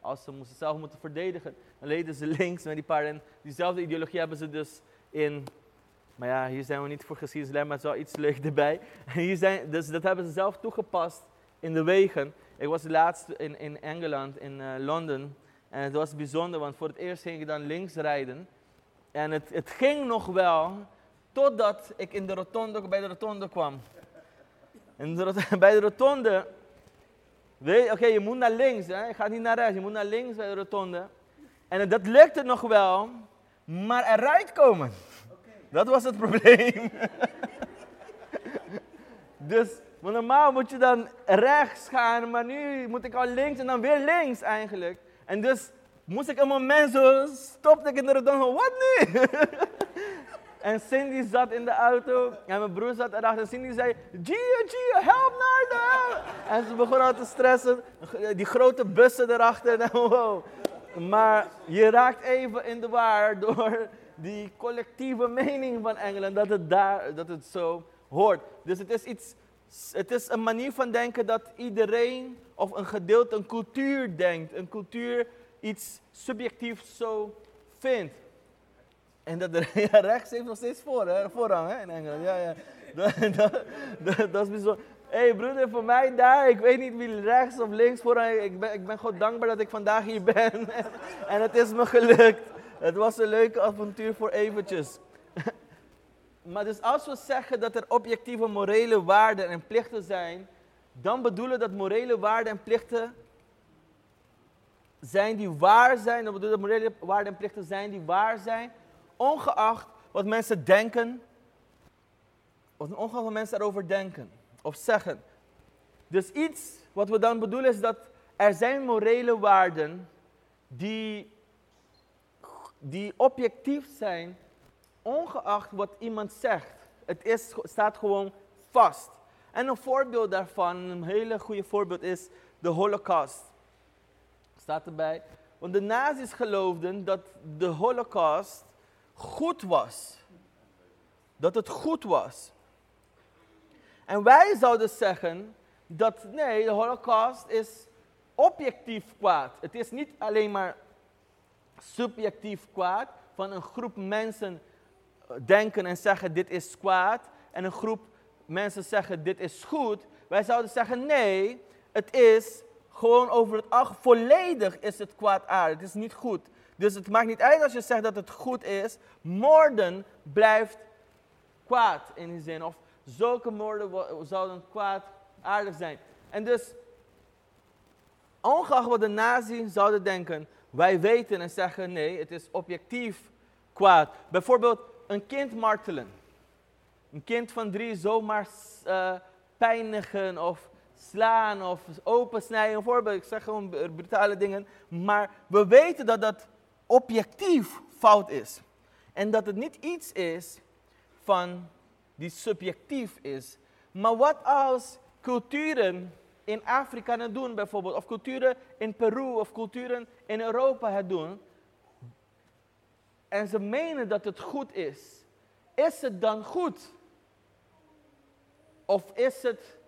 als ze zichzelf moeten verdedigen, dan leden ze [LAUGHS] links met die paarden. Diezelfde ideologie hebben ze dus in, maar ja, hier zijn we niet voor geschiedenisles, maar het is wel iets leuk erbij. [LAUGHS] Hier zijn, dus dat hebben ze zelf toegepast in de wegen. Ik was laatst in, in Engeland, in uh, Londen. En het was bijzonder, want voor het eerst ging ik dan links rijden. En het, het ging nog wel, totdat ik in de rotonde, bij de rotonde kwam. En [LAUGHS] bij de rotonde, oké, je moet naar links, hè? je gaat niet naar rechts, je moet naar links bij de rotonde. En dat lukte nog wel, maar eruit komen, dat was het probleem. [LAUGHS] dus normaal moet je dan rechts gaan, maar nu moet ik al links en dan weer links eigenlijk. En dus moest ik een moment zo, stopte ik in de rotonde, wat nu? [LAUGHS] en Cindy zat in de auto en mijn broer zat erachter. En Cindy zei, Gia, Gia, help naar. En ze begon al te stressen, die grote bussen erachter. [LAUGHS] Wow. Maar je raakt even in de war door die collectieve mening van Engeland, dat het, daar, dat het zo hoort. Dus het is iets het is een manier van denken dat iedereen of een gedeelte een cultuur denkt. Een cultuur iets subjectiefs zo vindt. En dat [LAUGHS] de rechts heeft nog steeds voor, hè? voorrang hè, in Engeland. Ja, ja. Dat, [LAUGHS] dat, dat is bijzonder. Hé hey, broeder, voor mij daar, ik weet niet wie rechts of links voorrang. Ik ben, ik ben God dankbaar dat ik vandaag hier ben. [LAUGHS] en het is me gelukt. Het was een leuke avontuur voor eventjes. Maar dus als we zeggen dat er objectieve morele waarden en plichten zijn, dan bedoelen dat morele waarden en plichten zijn die waar zijn, dan bedoelen dat morele waarden en plichten zijn die waar zijn, ongeacht wat mensen denken, of ongeacht wat mensen erover denken of zeggen. Dus iets wat we dan bedoelen is dat er zijn morele waarden die, die objectief zijn ongeacht wat iemand zegt. Het is, staat gewoon vast. En een voorbeeld daarvan, een hele goede voorbeeld is de Holocaust. Staat erbij. Want de nazi's geloofden dat de Holocaust goed was. Dat het goed was. En wij zouden zeggen dat nee, de Holocaust is objectief kwaad. Het is niet alleen maar subjectief kwaad van een groep mensen denken en zeggen dit is kwaad en een groep mensen zeggen dit is goed. Wij zouden zeggen nee, het is gewoon over het algemeen, volledig is het kwaadaardig, het is niet goed. Dus het maakt niet uit als je zegt dat het goed is, moorden blijft kwaad in die zin. Of zulke moorden zouden kwaadaardig zijn. En dus, ongeacht wat de nazi zouden denken, wij weten en zeggen nee, het is objectief kwaad. Bijvoorbeeld een kind martelen. Een kind van drie zomaar uh, pijnigen of slaan of opensnijden. Voorbeeld, ik zeg gewoon brutale dingen. Maar we weten dat dat objectief fout is. En dat het niet iets is van die subjectief is. Maar wat als culturen in Afrika het doen bijvoorbeeld, of culturen in Peru of culturen in Europa het doen, en ze menen dat het goed is, is het dan goed? Of is het,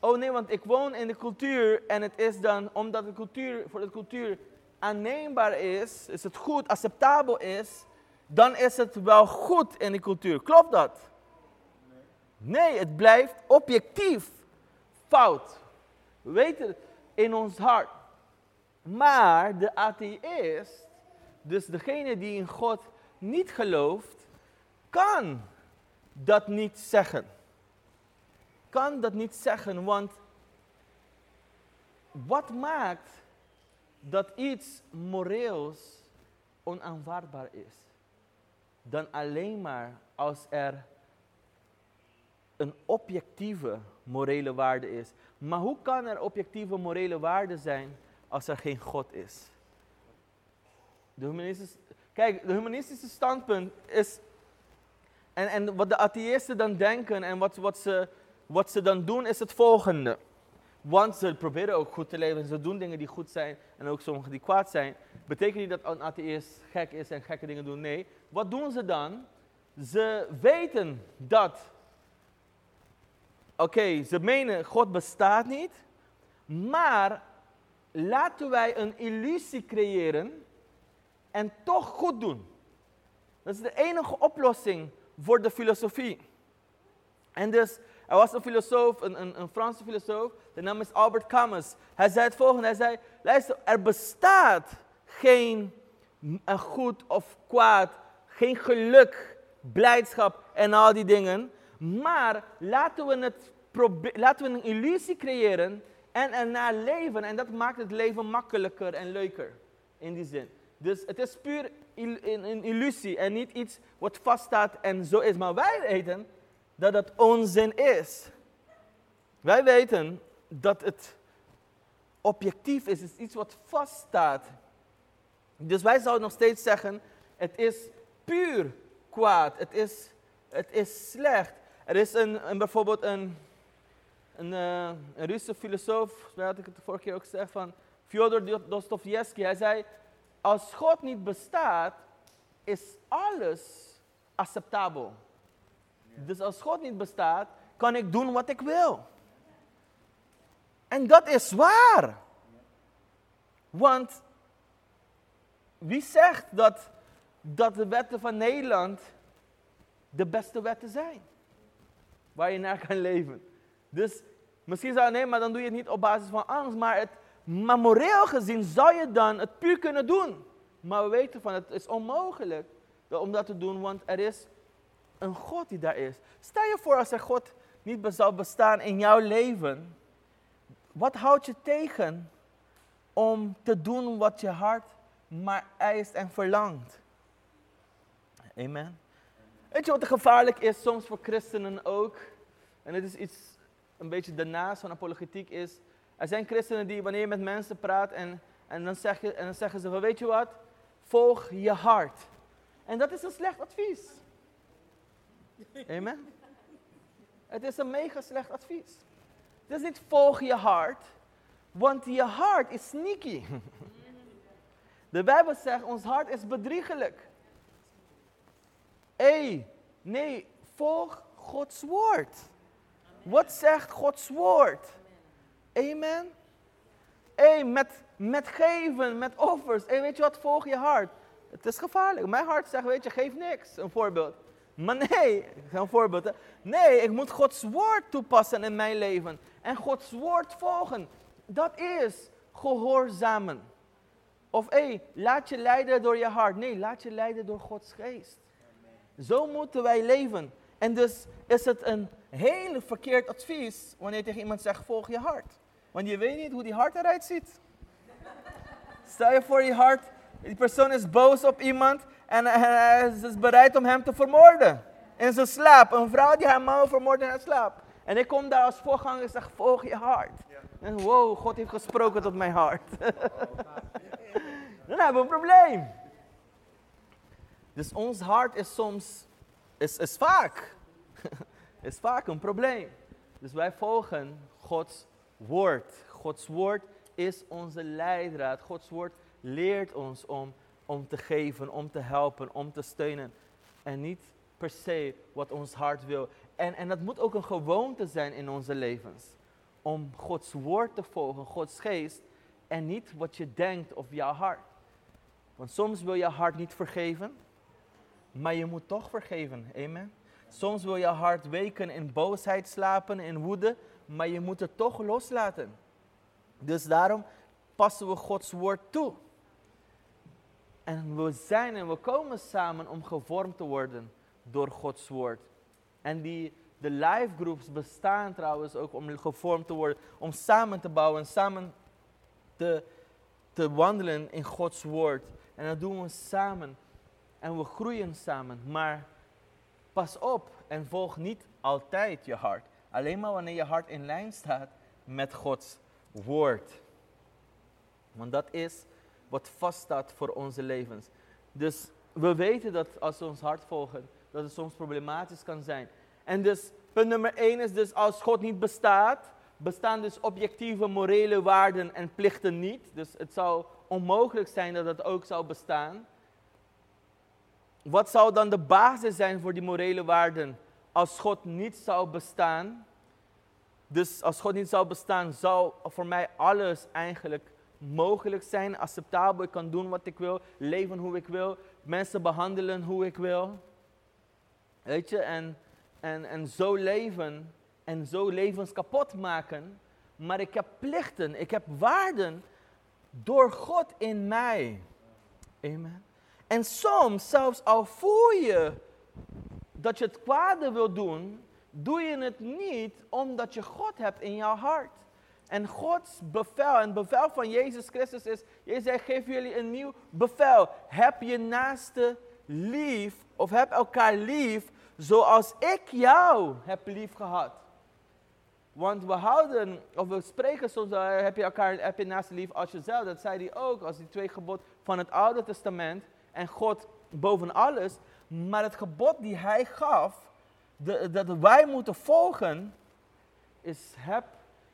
oh nee, want ik woon in de cultuur en het is dan, omdat de cultuur voor de cultuur aanneembaar is, is het goed, acceptabel is, dan is het wel goed in de cultuur. Klopt dat? Nee, het blijft objectief fout. We weten het in ons hart. Maar de atheïst dus degene die in God niet gelooft, kan dat niet zeggen. Kan dat niet zeggen, want wat maakt dat iets moreels onaanvaardbaar is? Dan alleen maar als er een objectieve morele waarde is. Maar hoe kan er objectieve morele waarde zijn als er geen God is? De humanistische, kijk, de humanistische standpunt is. En, en wat de atheïsten dan denken en wat, wat, ze, wat ze dan doen, is het volgende. Want ze proberen ook goed te leven, ze doen dingen die goed zijn en ook sommige die kwaad zijn. Betekent niet dat een atheïst gek is en gekke dingen doen. Nee. Wat doen ze dan? Ze weten dat. Oké, ze menen God bestaat niet. Maar laten wij een illusie creëren en toch goed doen. Dat is de enige oplossing voor de filosofie. En dus Er was een filosoof, een, een, een Franse filosoof, de naam is Albert Camus. Hij zei het volgende, hij zei, luister, er bestaat geen een goed of kwaad, geen geluk, blijdschap en al die dingen. Maar laten we, het laten we een illusie creëren en ernaar leven. En dat maakt het leven makkelijker en leuker in die zin. Dus het is puur een illusie en niet iets wat vaststaat en zo is. Maar wij weten dat het onzin is. Wij weten dat het objectief is, het is iets wat vaststaat. Dus wij zouden nog steeds zeggen, het is puur kwaad, het is, het is slecht. Er is een, een bijvoorbeeld een, een, uh, een Russische filosoof, zo had ik het de vorige keer ook gezegd, van Fyodor Dostoevsky. Hij zei, als God niet bestaat, is alles acceptabel. Dus als God niet bestaat, kan ik doen wat ik wil. En dat is waar. Want wie zegt dat, dat de wetten van Nederland de beste wetten zijn? Waar je naar kan leven. Dus misschien zou je, nee, maar dan doe je het niet op basis van angst. Maar, het, maar moreel gezien zou je dan het puur kunnen doen. Maar we weten van het is onmogelijk om dat te doen, want er is een God die daar is. Stel je voor als er God niet zou bestaan in jouw leven. Wat houdt je tegen om te doen wat je hart maar eist en verlangt? Amen. Weet je wat gevaarlijk is soms voor christenen ook? En het is iets een beetje daarnaast van apologetiek is. Er zijn christenen die wanneer je met mensen praat en, en, dan, zeg je, en dan zeggen ze weet je wat? Volg je hart. En dat is een slecht advies. Amen. Het is een mega slecht advies. Het is niet volg je hart, want je hart is sneaky. [LAUGHS] De Bijbel zegt, ons hart is bedriegelijk. Hé, nee, volg Gods woord. Wat zegt Gods woord? Amen. Hé, met, met geven, met offers. Hé, weet je wat, volg je hart. Het is gevaarlijk. Mijn hart zegt, weet je, geef niks. Een voorbeeld. Maar nee, een voorbeeld. Nee, ik moet Gods woord toepassen in mijn leven. En Gods woord volgen. Dat is gehoorzamen. Of hé, laat je leiden door je hart. Nee, laat je leiden door Gods geest. Zo moeten wij leven. En dus is het een heel verkeerd advies wanneer je tegen iemand zegt, volg je hart. Want je weet niet hoe die hart eruit ziet. Stel je voor je hart, die persoon is boos op iemand en hij is bereid om hem te vermoorden. In zijn slaap. Een vrouw die haar man vermoordt in haar slaap. En ik kom daar als voorganger en zeg, volg je hart. En wow, God heeft gesproken tot mijn hart. [LAUGHS] Dan hebben we een probleem. Dus ons hart is soms, is, is vaak, [LAUGHS] is vaak een probleem. Dus wij volgen Gods woord. Gods woord is onze leidraad. Gods woord leert ons om, om te geven, om te helpen, om te steunen. En niet per se wat ons hart wil. En, en dat moet ook een gewoonte zijn in onze levens. Om Gods woord te volgen, Gods geest. En niet wat je denkt of jouw hart. Want soms wil je hart niet vergeven. Maar je moet toch vergeven. Amen. Soms wil je hart weken in boosheid slapen, in woede. Maar je moet het toch loslaten. Dus daarom passen we Gods woord toe. En we zijn en we komen samen om gevormd te worden door Gods woord. En die, de live groups bestaan trouwens ook om gevormd te worden, om samen te bouwen, samen te, te wandelen in Gods woord. En dat doen we samen. En we groeien samen. Maar pas op en volg niet altijd je hart. Alleen maar wanneer je hart in lijn staat met Gods woord. Want dat is wat vaststaat voor onze levens. Dus we weten dat als we ons hart volgen, dat het soms problematisch kan zijn. En dus punt nummer één is dus als God niet bestaat, bestaan dus objectieve morele waarden en plichten niet. Dus het zou onmogelijk zijn dat het ook zou bestaan. Wat zou dan de basis zijn voor die morele waarden als God niet zou bestaan? Dus als God niet zou bestaan, zou voor mij alles eigenlijk mogelijk zijn, acceptabel. Ik kan doen wat ik wil, leven hoe ik wil, mensen behandelen hoe ik wil. Weet je, en, en, en zo leven en zo levens kapot maken. Maar ik heb plichten, ik heb waarden door God in mij. Amen. En soms, zelfs al voel je dat je het kwade wil doen, doe je het niet omdat je God hebt in jouw hart. En Gods bevel, en bevel van Jezus Christus is, Jezus zegt, geef jullie een nieuw bevel. Heb je naaste lief, of heb elkaar lief, zoals ik jou heb lief gehad. Want we houden, of we spreken soms, heb je elkaar, heb je naaste lief als jezelf. Dat zei hij ook, als die twee gebod van het Oude Testament. En God boven alles. Maar het gebod die hij gaf, dat wij moeten volgen, is heb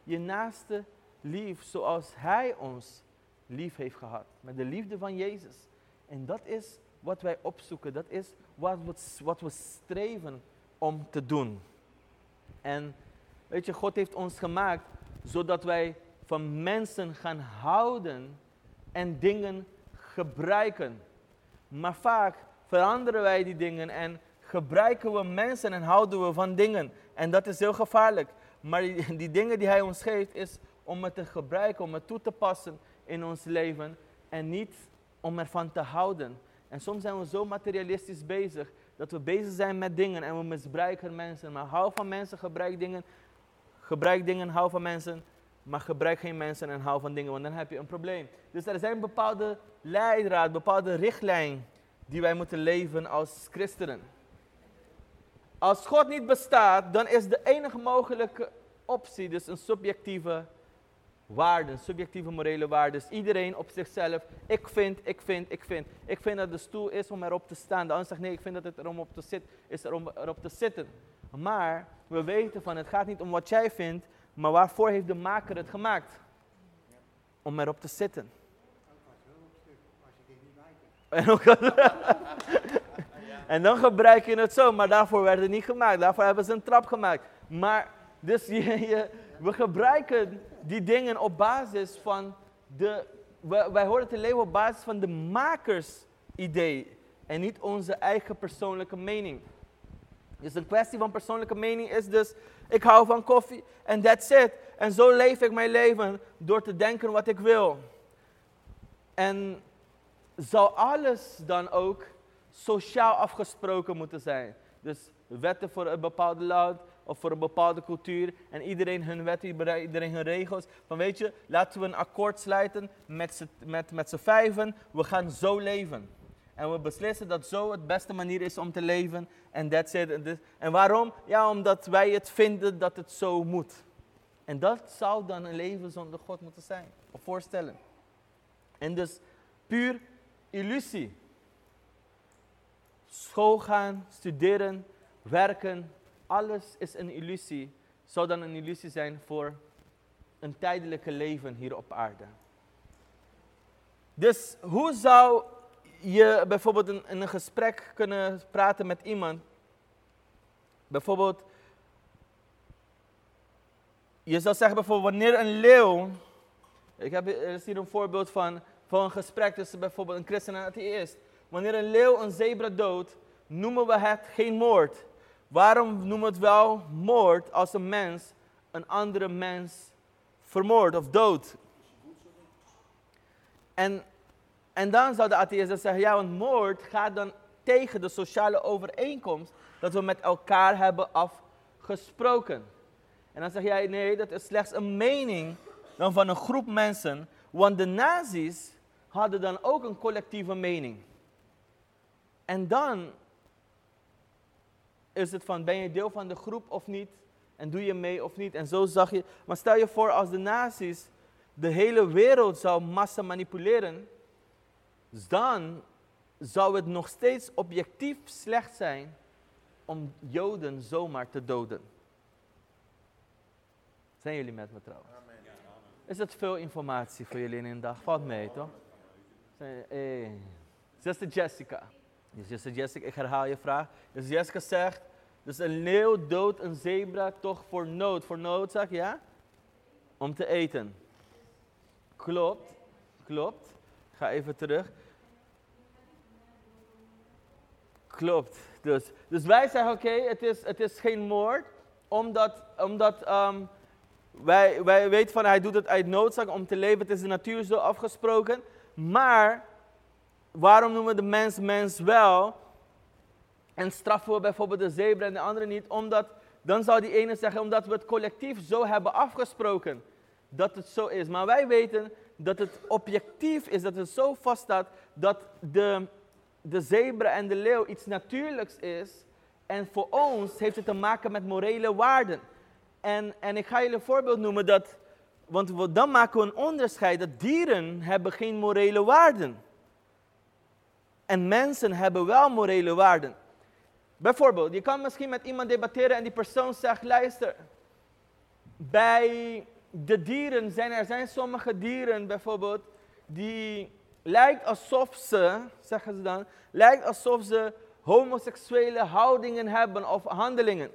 je naaste lief zoals hij ons lief heeft gehad. Met de liefde van Jezus. En dat is wat wij opzoeken. Dat is wat we, wat we streven om te doen. En weet je, God heeft ons gemaakt zodat wij van mensen gaan houden en dingen gebruiken. Maar vaak veranderen wij die dingen en gebruiken we mensen en houden we van dingen. En dat is heel gevaarlijk. Maar die, dingen die Hij ons geeft is om het te gebruiken, om het toe te passen in ons leven en niet om ervan te houden. En soms zijn we zo materialistisch bezig dat we bezig zijn met dingen en we misbruiken mensen. Maar hou van mensen, gebruik dingen. Gebruik dingen, hou van mensen. Maar gebruik geen mensen en hou van dingen, want dan heb je een probleem. Dus er zijn bepaalde leidraad, bepaalde richtlijn die wij moeten leven als christenen. Als God niet bestaat, dan is de enige mogelijke optie dus een subjectieve waarden, subjectieve morele waarden. Dus iedereen op zichzelf. Ik vind, ik vind, ik vind. Ik vind dat de stoel is om erop te staan. De ander zegt nee, ik vind dat het erom op te zitten, is er om erop te zitten. Maar we weten van het gaat niet om wat jij vindt, maar waarvoor heeft de maker het gemaakt? Om erop te zitten. En, ook, [LAUGHS] en dan gebruik je het zo, maar daarvoor werd het niet gemaakt. Daarvoor hebben ze een trap gemaakt. Maar dus [LAUGHS] je, we gebruiken die dingen op basis van de. Wij, horen te leven op basis van de makers idee en niet onze eigen persoonlijke mening. Dus een kwestie van persoonlijke mening is dus, ik hou van koffie en that's it. En zo leef ik mijn leven door te denken wat ik wil. En zou alles dan ook sociaal afgesproken moeten zijn? Dus wetten voor een bepaalde land, of voor een bepaalde cultuur en iedereen hun wet, iedereen hun regels. Van weet je, laten we een akkoord sluiten met z'n vijven, we gaan zo leven. En we beslissen dat zo het beste manier is om te leven en that's it. En waarom? Ja, omdat wij het vinden dat het zo moet. En dat zou dan een leven zonder God moeten zijn, of voorstellen. En dus puur illusie. School gaan, studeren, werken, alles is een illusie, zou dan een illusie zijn voor een tijdelijke leven hier op aarde. Dus hoe zou je bijvoorbeeld in, een gesprek kunnen praten met iemand? Bijvoorbeeld, je zou zeggen bijvoorbeeld wanneer een leeuw, ik heb er is hier een voorbeeld van, van een gesprek tussen bijvoorbeeld een christen en een atheïst. Wanneer een leeuw een zebra doodt, noemen we het geen moord. Waarom noemen we het wel moord als een mens een andere mens vermoordt of doodt? En, en dan zou de atheïst zeggen, ja, want moord gaat dan tegen de sociale overeenkomst dat we met elkaar hebben afgesproken. En dan zeg jij, nee, dat is slechts een mening dan van een groep mensen, want de nazi's hadden dan ook een collectieve mening. En dan is het van ben je deel van de groep of niet? En doe je mee of niet? En zo zag je. Maar stel je voor als de nazi's de hele wereld zou massa manipuleren, dan zou het nog steeds objectief slecht zijn om Joden zomaar te doden. Zijn jullie met me trouwens? Is het veel informatie voor jullie in een dag? Valt mee, toch? Hey. Zuster Jessica. Dus Jessica, ik herhaal je vraag. Dus Jessica zegt, dus een leeuw doodt een zebra toch voor nood. Voor noodzaak, ja? Om te eten. Klopt, klopt. ga even terug. Klopt. Dus, dus wij zeggen, oké, het, is, het is geen moord omdat, omdat ehm, wij, wij weten van hij doet het uit noodzaak om te leven. Het is de natuur zo afgesproken. Maar waarom noemen we de mens mens wel? En straffen we bijvoorbeeld de zebra en de andere niet? Omdat, dan zou die ene zeggen, omdat we het collectief zo hebben afgesproken dat het zo is. Maar wij weten dat het objectief is, dat het zo vaststaat dat de, de zebra en de leeuw iets natuurlijks is. En voor ons heeft het te maken met morele waarden. En, en ik ga jullie een voorbeeld noemen dat, want dan maken we een onderscheid dat dieren hebben geen morele waarden. En mensen hebben wel morele waarden. Bijvoorbeeld, je kan misschien met iemand debatteren en die persoon zegt, luister, bij de dieren zijn er zijn sommige dieren bijvoorbeeld die lijkt alsof ze, zeggen ze dan, lijkt alsof ze homoseksuele houdingen hebben of handelingen.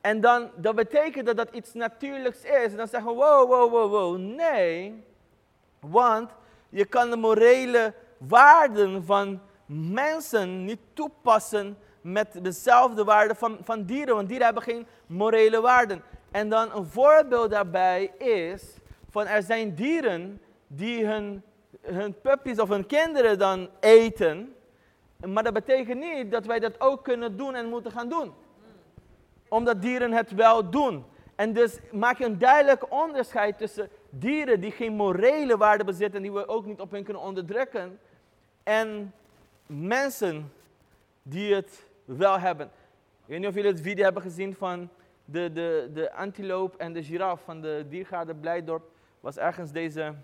En dan dat betekent dat dat iets natuurlijks is. En dan zeggen we, wow, wow, wow, wow. Nee, want je kan de morele waarden van mensen niet toepassen met dezelfde waarden van, van dieren. Want dieren hebben geen morele waarden. En dan een voorbeeld daarbij is, van er zijn dieren die hun, hun puppies of hun kinderen dan eten. Maar dat betekent niet dat wij dat ook kunnen doen en moeten gaan doen. Omdat dieren het wel doen. En dus maak je een duidelijk onderscheid tussen dieren die geen morele waarde bezitten en die we ook niet op hun kunnen onderdrukken. En mensen die het wel hebben. Ik weet niet of jullie het video hebben gezien van de, de, de antiloop en de giraf van de diergaarde Blijdorp. Was ergens deze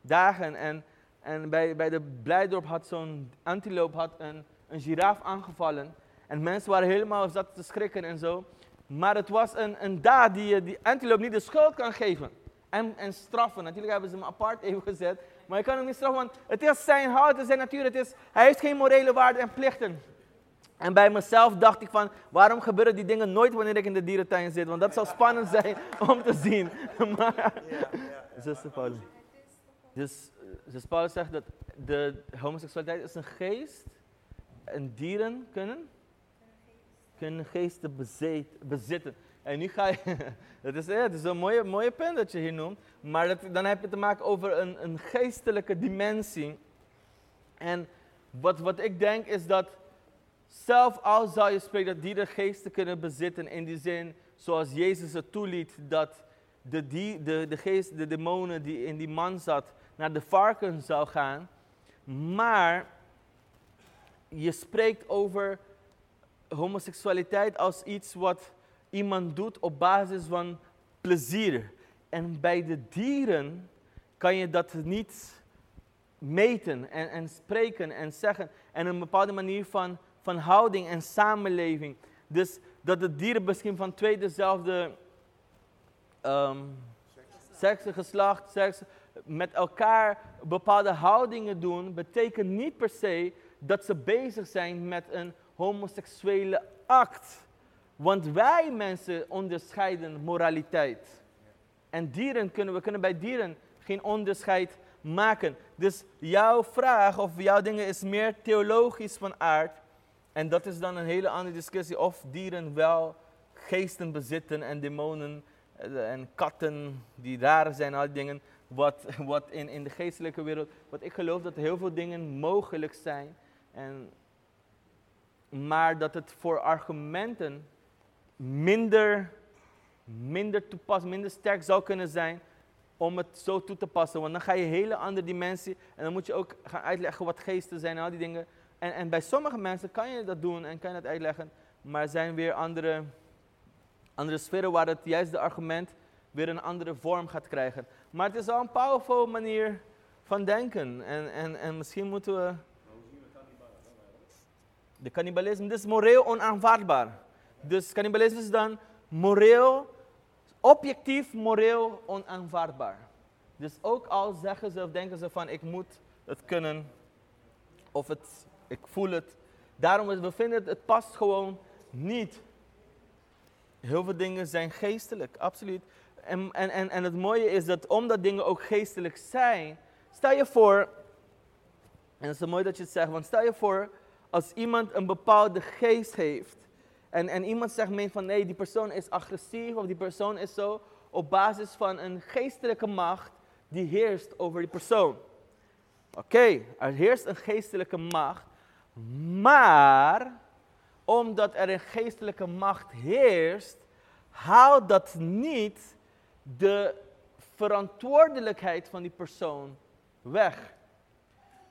dagen en, en bij, bij de Blijdorp had zo'n antiloop had een, een giraf aangevallen. En mensen waren helemaal zat te schrikken en zo. Maar het was een, een daad die je die antiloop niet de schuld kan geven. En, en straffen. Natuurlijk hebben ze hem apart even gezet. Maar je kan hem niet straffen, want het is zijn hout, het is zijn natuur. Het is, hij heeft geen morele waarde en plichten. En bij mezelf dacht ik van, waarom gebeuren die dingen nooit wanneer ik in de dierentuin zit? Want dat zou spannend zijn [LAUGHS] om te zien. [LAUGHS] maar, zuster Paulus. Dus zuster Paulus zegt dat de homoseksualiteit is een geest. En dieren kunnen? Kunnen geesten bezitten. En nu ga je, [LAUGHS] dat is, het is een mooie, mooie punt dat je hier noemt. Maar dan heb je te maken over een, een geestelijke dimensie. En wat, wat ik denk is dat zelf al zou je spreken dat dieren geesten kunnen bezitten in die zin zoals Jezus het toeliet dat de, die, de, de geest, de demonen die in die man zat naar de varken zou gaan. Maar je spreekt over homoseksualiteit als iets wat iemand doet op basis van plezier. En bij de dieren kan je dat niet meten en, en spreken en zeggen. En een bepaalde manier van van houding en samenleving. Dus dat de dieren misschien van twee dezelfde um, seks, geslacht, seks, met elkaar bepaalde houdingen doen, betekent niet per se dat ze bezig zijn met een homoseksuele act. Want wij mensen onderscheiden moraliteit. En dieren kunnen, we kunnen bij dieren geen onderscheid maken. Dus jouw vraag of jouw dingen is meer theologisch van aard. En dat is dan een hele andere discussie of dieren wel geesten bezitten en demonen eh, en katten die raar zijn, al die dingen. Wat, wat in, in de geestelijke wereld, wat ik geloof dat heel veel dingen mogelijk zijn. En, maar dat het voor argumenten minder, minder toepas, minder sterk zou kunnen zijn om het zo toe te passen. Want dan ga je een hele andere dimensie en dan moet je ook gaan uitleggen wat geesten zijn en al die dingen. En, en bij sommige mensen kan je dat doen en kan je dat uitleggen, maar er zijn weer andere, andere sferen waar het juist de argument weer een andere vorm gaat krijgen. Maar het is wel een powerful manier van denken. En, en, en misschien moeten we. De cannibalisme, dit is moreel onaanvaardbaar. Dus cannibalisme is dan moreel, objectief moreel onaanvaardbaar. Dus ook al zeggen ze of denken ze van ik moet het kunnen, of het ik voel het. Daarom we vinden het, het past gewoon niet. Heel veel dingen zijn geestelijk, absoluut. En, en, en, en het mooie is dat omdat dingen ook geestelijk zijn, stel je voor, en het is mooi dat je het zegt, want stel je voor als iemand een bepaalde geest heeft en, en iemand zegt meent van nee, die persoon is agressief of die persoon is zo, op basis van een geestelijke macht die heerst over die persoon. Oké, er heerst een geestelijke macht, maar omdat er een geestelijke macht heerst, haalt dat niet de verantwoordelijkheid van die persoon weg.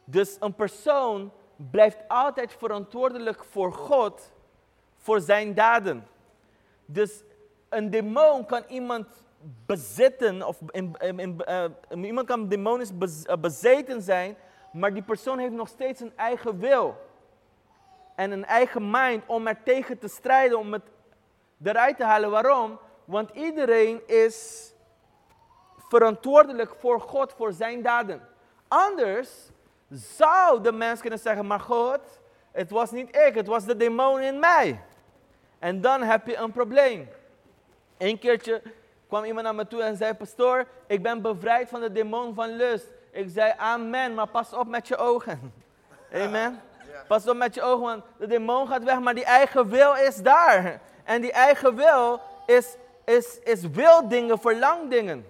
Dus een persoon blijft altijd verantwoordelijk voor God, voor zijn daden. Dus een demon kan iemand bezitten, of in, in, uh, iemand kan demonisch uh, bezeten zijn, maar die persoon heeft nog steeds een eigen wil. En een eigen mind om er tegen te strijden, om het eruit te halen. Waarom? Want iedereen is verantwoordelijk voor God, voor zijn daden. Anders zou de mens kunnen zeggen, maar God, het was niet ik, het was de demon in mij. En dan heb je een probleem. Een keertje kwam iemand naar me toe en zei, pastoor, ik ben bevrijd van de demon van lust. Ik zei, amen, maar pas op met je ogen. [LAUGHS] Amen. Pas op met je ogen, want de demon gaat weg, maar die eigen wil is daar. En die eigen wil is, is, is wil dingen, verlang dingen.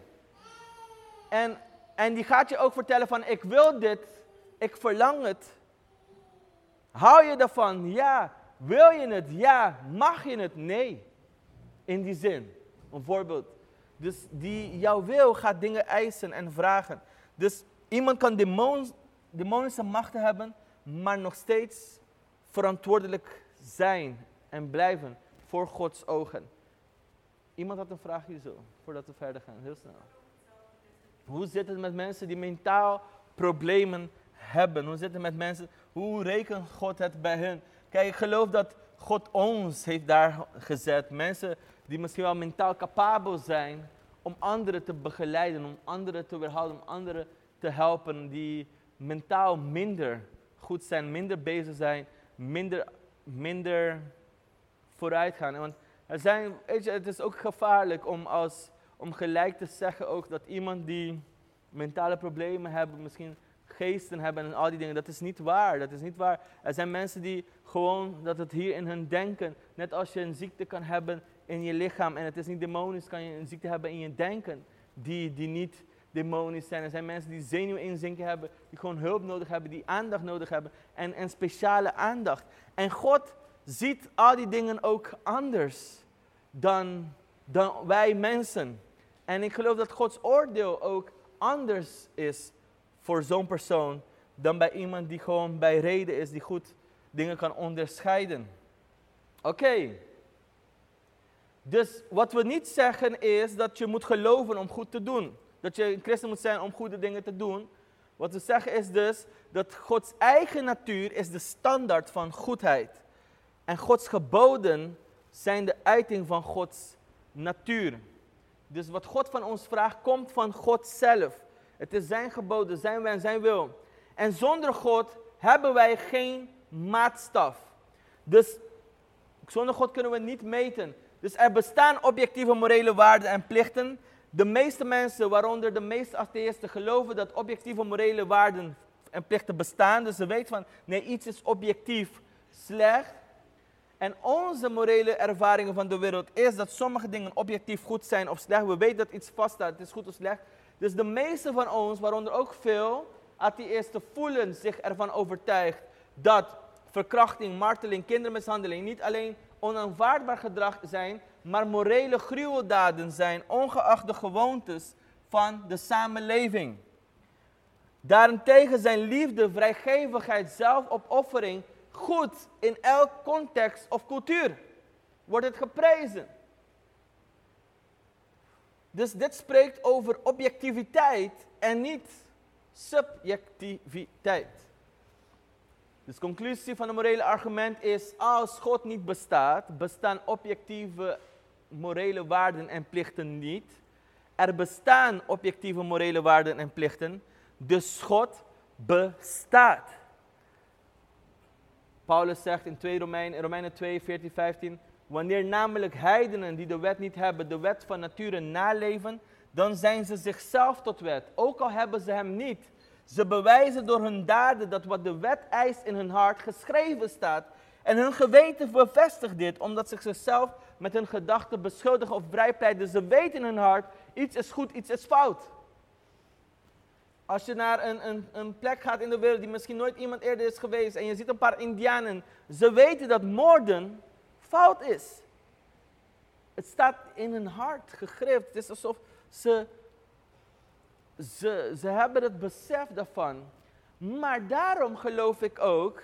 En, en die gaat je ook vertellen van, ik wil dit, ik verlang het. Hou je ervan? Ja. Wil je het? Ja. Mag je het? Nee. In die zin. Een voorbeeld. Dus die jouw wil gaat dingen eisen en vragen. Dus iemand kan demonische machten hebben, maar nog steeds verantwoordelijk zijn en blijven voor Gods ogen. Iemand had een vraagje zo, voordat we verder gaan, heel snel. Hoe zit het met mensen die mentaal problemen hebben? Hoe zit het met mensen, hoe rekent God het bij hen? Kijk, ik geloof dat God ons heeft daar gezet. Mensen die misschien wel mentaal capabel zijn om anderen te begeleiden, om anderen te weerhouden, om anderen te helpen die mentaal minder goed zijn, minder bezig zijn, minder, minder vooruit gaan. Want er zijn, weet je, het is ook gevaarlijk om, als, om gelijk te zeggen ook dat iemand die mentale problemen hebben, misschien geesten hebben en al die dingen, dat is niet waar. Dat is niet waar. Er zijn mensen die gewoon dat het hier in hun denken, net als je een ziekte kan hebben in je lichaam en het is niet demonisch, kan je een ziekte hebben in je denken, die, die niet demonisch zijn. Er zijn mensen die zenuwinzinken hebben, die gewoon hulp nodig hebben, die aandacht nodig hebben en, en speciale aandacht. En God ziet al die dingen ook anders dan, dan wij mensen. En ik geloof dat Gods oordeel ook anders is voor zo'n persoon dan bij iemand die gewoon bij reden is, die goed dingen kan onderscheiden. Oké. Dus wat we niet zeggen is dat je moet geloven om goed te doen. Dat je een christen moet zijn om goede dingen te doen. Wat we zeggen is dus dat Gods eigen natuur is de standaard van goedheid. En Gods geboden zijn de uiting van Gods natuur. Dus wat God van ons vraagt, komt van God zelf. Het is zijn geboden, zijn wens, zijn wil. En zonder God hebben wij geen maatstaf. Dus zonder God kunnen we niet meten. Dus er bestaan objectieve morele waarden en plichten. De meeste mensen, waaronder de meeste atheïsten, geloven dat objectieve morele waarden en plichten bestaan. Dus ze weten van, nee, iets is objectief slecht. En onze morele ervaringen van de wereld is dat sommige dingen objectief goed zijn of slecht. We weten dat iets vaststaat, het is goed of slecht. Dus de meeste van ons, waaronder ook veel atheïsten, voelen zich ervan overtuigd dat verkrachting, marteling, kindermishandeling niet alleen onaanvaardbaar gedrag zijn, maar morele gruweldaden zijn, ongeacht de gewoontes van de samenleving. Daarentegen zijn liefde, vrijgevigheid, zelfopoffering goed in elk context of cultuur. Wordt het geprezen. Dus dit spreekt over objectiviteit en niet subjectiviteit. Dus de conclusie van het morele argument is, als God niet bestaat, bestaan objectieve morele waarden en plichten niet. Er bestaan objectieve morele waarden en plichten, dus God bestaat. Paulus zegt in 2 Romeinen, Romeinen 2, 14, 15, wanneer namelijk heidenen die de wet niet hebben, de wet van nature naleven, dan zijn ze zichzelf tot wet, ook al hebben ze hem niet. Ze bewijzen door hun daden dat wat de wet eist in hun hart geschreven staat. En hun geweten bevestigt dit, omdat ze zichzelf met hun gedachten beschuldigen of vrijpleiten. Ze weten in hun hart, iets is goed, iets is fout. Als je naar een, een, een plek gaat in de wereld die misschien nooit iemand eerder is geweest en je ziet een paar indianen, ze weten dat moorden fout is. Het staat in hun hart gegrift. Het is alsof ze, ze, ze hebben het besef daarvan. Maar daarom geloof ik ook,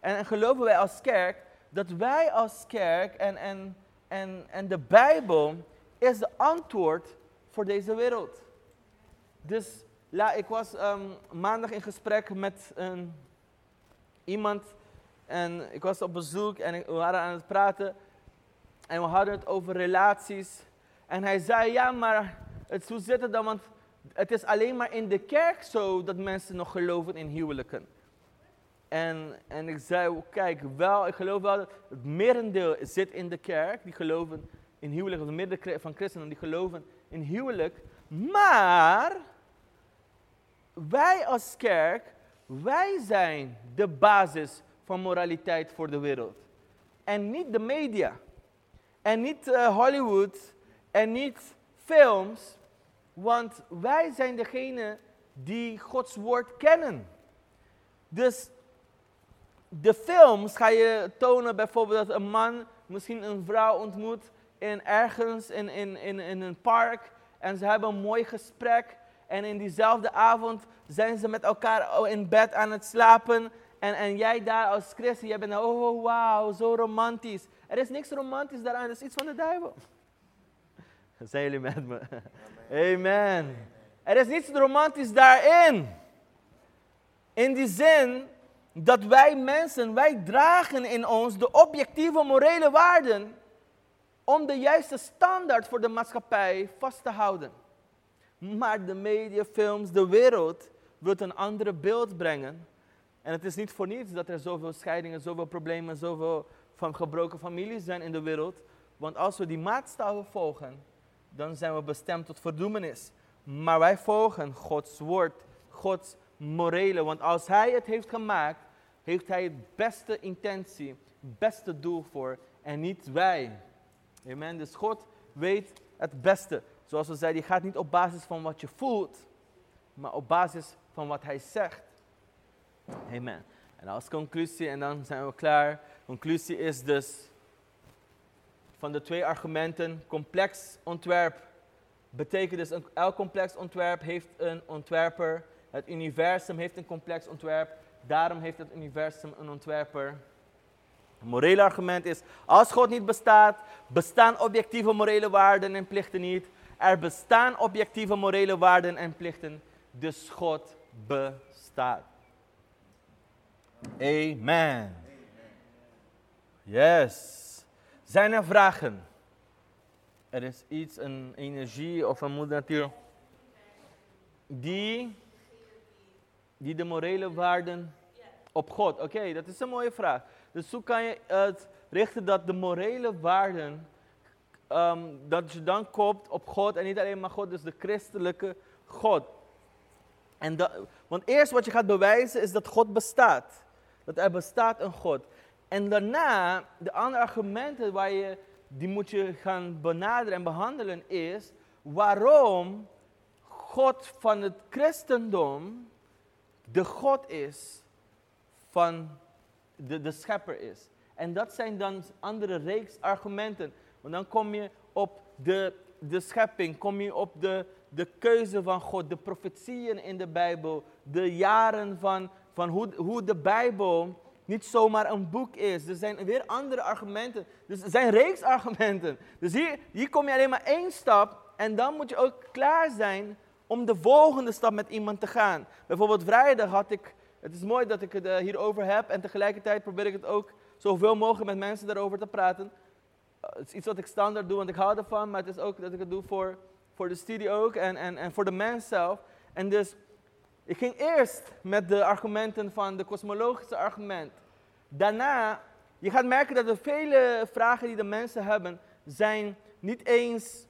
en geloven wij als kerk, dat wij als kerk en, en, en, en de Bijbel is de antwoord voor deze wereld. Dus la, ik was ehm, maandag in gesprek met iemand en ik was op bezoek en we waren aan het praten en we hadden het over relaties. En hij zei, ja maar het, hoe zit het dan, want het is alleen maar in de kerk zo dat mensen nog geloven in huwelijken. En, en ik zei, kijk, wel, ik geloof wel dat het merendeel zit in de kerk, die geloven in huwelijk, of de meerdere van christenen die geloven in huwelijk. Maar wij als kerk, wij zijn de basis moraliteit voor de wereld. En niet de media. En niet uh, Hollywood. En niet films. Want wij zijn degene die Gods woord kennen. Dus de films ga je tonen bijvoorbeeld dat een man misschien een vrouw ontmoet in ergens in, in, in, in een park. En ze hebben een mooi gesprek. En in diezelfde avond zijn ze met elkaar in bed aan het slapen. En, en jij daar als christen, jij bent, oh wauw, zo romantisch. Er is niks romantisch daaraan, dat is iets van de duivel. [LAUGHS] Zijn jullie met me? [LAUGHS] Amen. Er is niets romantisch daarin. In die zin dat wij mensen, wij dragen in ons de objectieve morele waarden om de juiste standaard voor de maatschappij vast te houden. Maar de media, films, de wereld wil een andere beeld brengen. En het is niet voor niets dat er zoveel scheidingen, zoveel problemen, zoveel van gebroken families zijn in de wereld. Want als we die maatstaven volgen, dan zijn we bestemd tot verdoemenis. Maar wij volgen Gods woord, Gods morele. Want als Hij het heeft gemaakt, heeft Hij het beste intentie, beste doel voor en niet wij. Amen. Dus God weet het beste. Zoals we zeiden, die gaat niet op basis van wat je voelt, maar op basis van wat Hij zegt. Amen. En als conclusie, en dan zijn we klaar. Conclusie is dus van de twee argumenten, complex ontwerp betekent dus, elk complex ontwerp heeft een ontwerper. Het universum heeft een complex ontwerp, daarom heeft het universum een ontwerper. Een morele argument is, als God niet bestaat, bestaan objectieve morele waarden en plichten niet. Er bestaan objectieve morele waarden en plichten, dus God bestaat. Amen. Yes. Zijn er vragen? Er is iets, een energie of een moeder natuur die, die de morele waarden op God. Oké, dat is een mooie vraag. Dus hoe kan je het richten dat de morele waarden, ehm, dat je dan koopt op God en niet alleen maar God, dus de christelijke God. En dat, want eerst wat je gaat bewijzen is dat God bestaat. Dat er bestaat een God. En daarna, de andere argumenten waar je, die moet je gaan benaderen en behandelen is waarom God van het christendom de God is van de, de schepper is. En dat zijn dan andere reeks argumenten. Want dan kom je op de, de schepping, kom je op de, de keuze van God, de profetieën in de Bijbel, de jaren van, hoe, hoe de Bijbel niet zomaar een boek is. Er zijn weer andere argumenten. Dus er zijn reeks argumenten. Dus hier, hier kom je alleen maar één stap en dan moet je ook klaar zijn om de volgende stap met iemand te gaan. Bijvoorbeeld vrijdag had ik, het is mooi dat ik het uh, hierover heb en tegelijkertijd probeer ik het ook zoveel mogelijk met mensen daarover te praten. Uh, het is iets wat ik standaard doe, want ik hou ervan, maar het is ook dat ik het doe voor, voor de studie ook en, en, en voor de mens zelf. En dus ik ging eerst met de argumenten van de kosmologische argument. Daarna, je gaat merken dat de vele vragen die de mensen hebben, zijn niet eens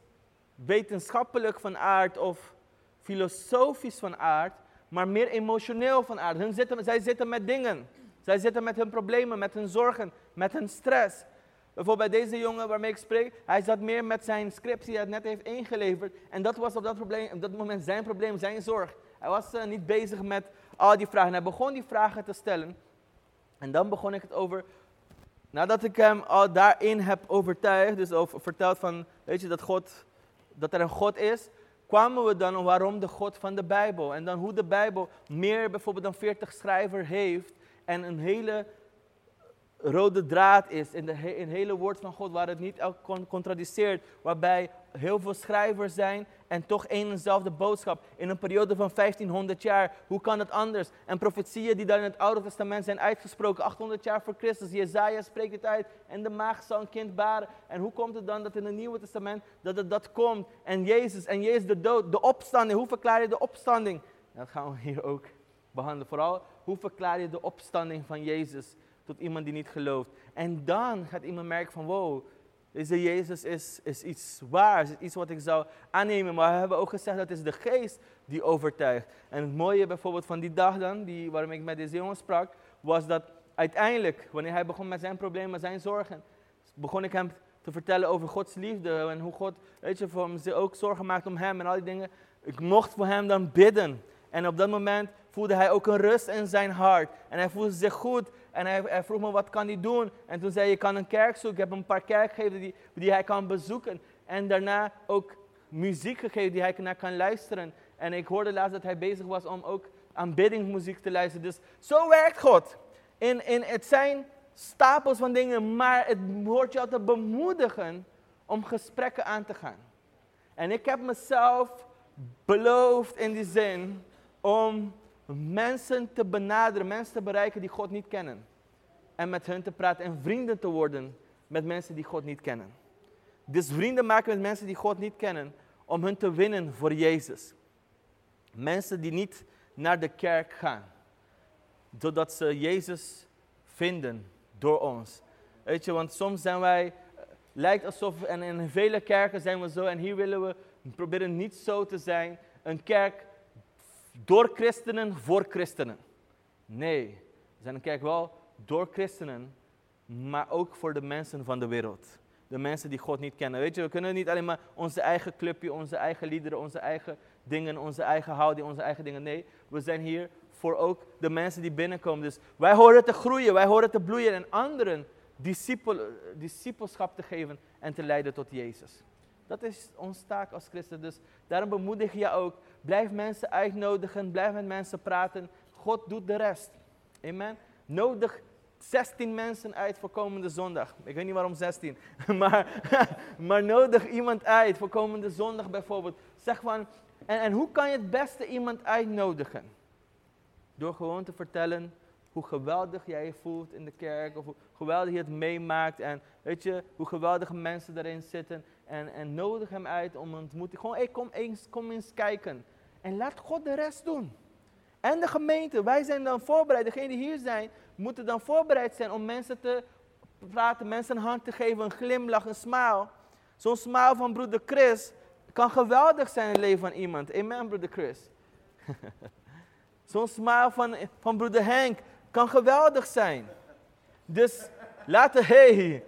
wetenschappelijk van aard of filosofisch van aard, maar meer emotioneel van aard. Hun zitten, zij zitten met dingen. Zij zitten met hun problemen, met hun zorgen, met hun stress. Bijvoorbeeld bij deze jongen waarmee ik spreek, hij zat meer met zijn scriptie die hij net heeft ingeleverd. En dat was op dat, probleem, op dat moment zijn probleem, zijn zorg. Hij was uh, niet bezig met al die vragen. Hij begon die vragen te stellen. En dan begon ik het over, nadat ik hem al daarin heb overtuigd, dus over, verteld van, weet je, dat, God, dat er een God is, kwamen we dan om waarom de God van de Bijbel. En dan hoe de Bijbel meer bijvoorbeeld dan 40 schrijver heeft en een hele rode draad is in, de in hele woord van God, waar het niet elk contradiceert, waarbij heel veel schrijvers zijn en toch één en dezelfde boodschap in een periode van 1500 jaar. Hoe kan het anders? En profetieën die dan in het Oude Testament zijn uitgesproken, 800 jaar voor Christus. Jezaja spreekt het uit en de maag zal een kind baren. En hoe komt het dan dat in het Nieuwe Testament dat het dat komt? En Jezus, en Jezus de dood, de opstanding. Hoe verklaar je de opstanding? Dat gaan we hier ook behandelen. Vooral, hoe verklaar je de opstanding van Jezus? Tot iemand die niet gelooft. En dan gaat iemand merken van wow, deze Jezus is, is iets waars, is iets wat ik zou aannemen. Maar we hebben ook gezegd dat is de geest die overtuigt. En het mooie bijvoorbeeld van die dag dan, die, waarom ik met deze jongen sprak, was dat uiteindelijk, wanneer hij begon met zijn problemen, zijn zorgen, begon ik hem te vertellen over Gods liefde en hoe God, weet je, voor hem ook zorgen maakt om hem en al die dingen. Ik mocht voor hem dan bidden. En op dat moment voelde hij ook een rust in zijn hart. En hij voelde zich goed. En hij, vroeg me, wat kan hij doen? En toen zei hij, je kan een kerk zoeken. Ik heb een paar kerkgeven die, die hij kan bezoeken. En daarna ook muziek gegeven die hij naar kan luisteren. En ik hoorde laatst dat hij bezig was om ook aanbiddingsmuziek te luisteren. Dus zo werkt God. In, in, het zijn stapels van dingen, maar het hoort je altijd bemoedigen om gesprekken aan te gaan. En ik heb mezelf beloofd in die zin om mensen te benaderen, mensen te bereiken die God niet kennen. En met hen te praten en vrienden te worden met mensen die God niet kennen. Dus vrienden maken met mensen die God niet kennen, om hen te winnen voor Jezus. Mensen die niet naar de kerk gaan, doordat ze Jezus vinden door ons. Weet je, want soms zijn wij, lijkt alsof, en in vele kerken zijn we zo, en hier willen we proberen niet zo te zijn, een kerk door christenen voor christenen. Nee, we zijn kerk wel door christenen, maar ook voor de mensen van de wereld. De mensen die God niet kennen. Weet je, we kunnen niet alleen maar onze eigen clubje, onze eigen liederen, onze eigen dingen, onze eigen houding, onze eigen dingen. Nee, we zijn hier voor ook de mensen die binnenkomen. Dus wij horen te groeien, wij horen te bloeien en anderen discipel, discipelschap te geven en te leiden tot Jezus. Dat is ons taak als christen. Dus daarom bemoedig je ook. Blijf mensen uitnodigen, blijf met mensen praten. God doet de rest. Amen. Nodig 16 mensen uit voor komende zondag. Ik weet niet waarom 16. [LAUGHS] Maar, [LAUGHS] maar nodig iemand uit voor komende zondag bijvoorbeeld. Zeg van, en, en hoe kan je het beste iemand uitnodigen? Door gewoon te vertellen hoe geweldig jij je voelt in de kerk. Of hoe geweldig je het meemaakt. En weet je, hoe geweldige mensen erin zitten. En, en nodig hem uit om een ontmoeting. Gewoon, hey, kom, eens, kom eens kijken. En laat God de rest doen. En de gemeente, wij zijn dan voorbereid. Degenen die hier zijn, moeten dan voorbereid zijn om mensen te praten, mensen een hand te geven, een glimlach, een smile. Zo'n smile van broeder Chris kan geweldig zijn in het leven van iemand. Amen, broeder Chris. [LAUGHS] Zo'n smile van, van broeder Henk kan geweldig zijn. Dus laten, hey,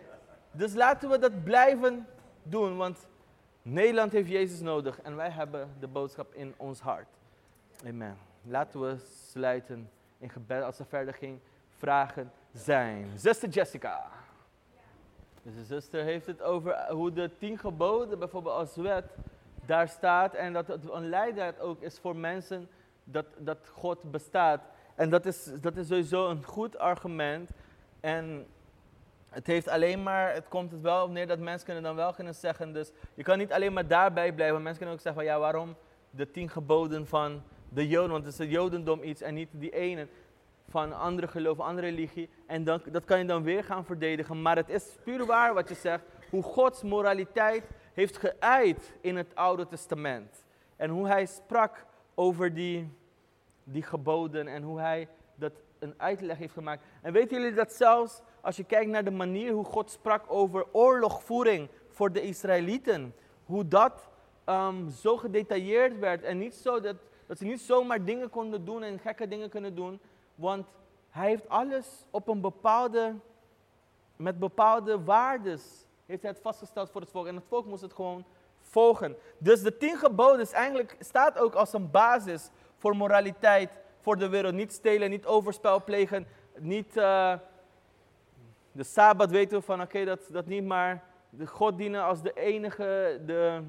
dus laten we dat blijven doen, want Nederland heeft Jezus nodig en wij hebben de boodschap in ons hart. Amen. Laten we sluiten in gebed als er verder geen vragen zijn. Zuster Jessica. Dus de zuster heeft het over hoe de tien geboden bijvoorbeeld als wet daar staat en dat het een leidraad ook is voor mensen dat, dat God bestaat. En dat is, dat is sowieso een goed argument. En het heeft alleen maar, het komt het wel op neer dat mensen kunnen dan wel kunnen zeggen, dus je kan niet alleen maar daarbij blijven. Mensen kunnen ook zeggen van ja, waarom de tien geboden van de Joden, want het is het Jodendom iets en niet die ene van andere geloof, andere religie. En dan, dat kan je dan weer gaan verdedigen. Maar het is puur waar wat je zegt, hoe Gods moraliteit heeft geuit in het Oude Testament. En hoe hij sprak over die, die geboden en hoe hij dat een uitleg heeft gemaakt. En weten jullie dat zelfs als je kijkt naar de manier hoe God sprak over oorlogvoering voor de Israëlieten, hoe dat um, zo gedetailleerd werd en niet zo dat, dat ze niet zomaar dingen konden doen en gekke dingen kunnen doen, want hij heeft alles op een bepaalde met bepaalde waardes heeft hij het vastgesteld voor het volk. En het volk moest het gewoon volgen. Dus de tien geboden is eigenlijk, staat ook als een basis voor moraliteit voor de wereld. Niet stelen, niet overspel plegen, niet... eh, de Sabbat weten we van, oké, dat, dat niet maar de God dienen als de enige, de,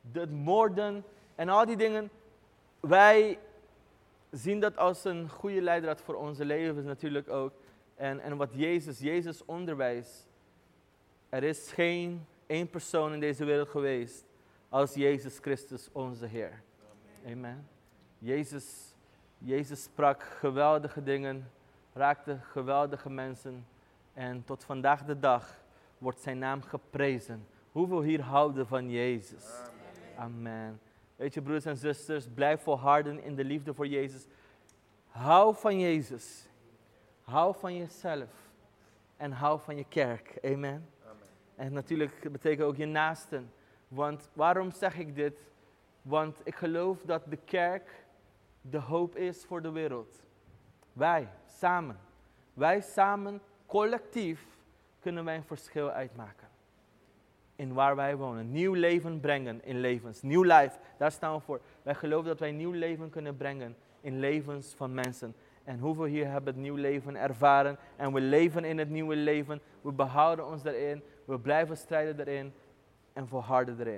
de het moorden en al die dingen. Wij zien dat als een goede leidraad voor onze levens natuurlijk ook. En, en wat Jezus, Jezus onderwijs. Er is geen één persoon in deze wereld geweest als Jezus Christus onze Heer. Amen. Jezus, Jezus sprak geweldige dingen, raakte geweldige mensen. En tot vandaag de dag wordt zijn naam geprezen. Hoeveel hier houden van Jezus? Amen. Weet je, broeders en zusters, blijf volharden in de liefde voor Jezus. Hou van Jezus. Hou van jezelf. En hou van je kerk. Amen. En natuurlijk betekent ook je naasten. Want waarom zeg ik dit? Want ik geloof dat de kerk de hoop is voor de wereld. Wij, samen. Wij samen, collectief, kunnen wij een verschil uitmaken. In waar wij wonen. Nieuw leven brengen in levens. Nieuw life, daar staan we voor. Wij geloven dat wij nieuw leven kunnen brengen in levens van mensen. En hoeveel hier hebben het nieuw leven ervaren. En we leven in het nieuwe leven. We behouden ons daarin. We blijven strijden erin. En volharden erin.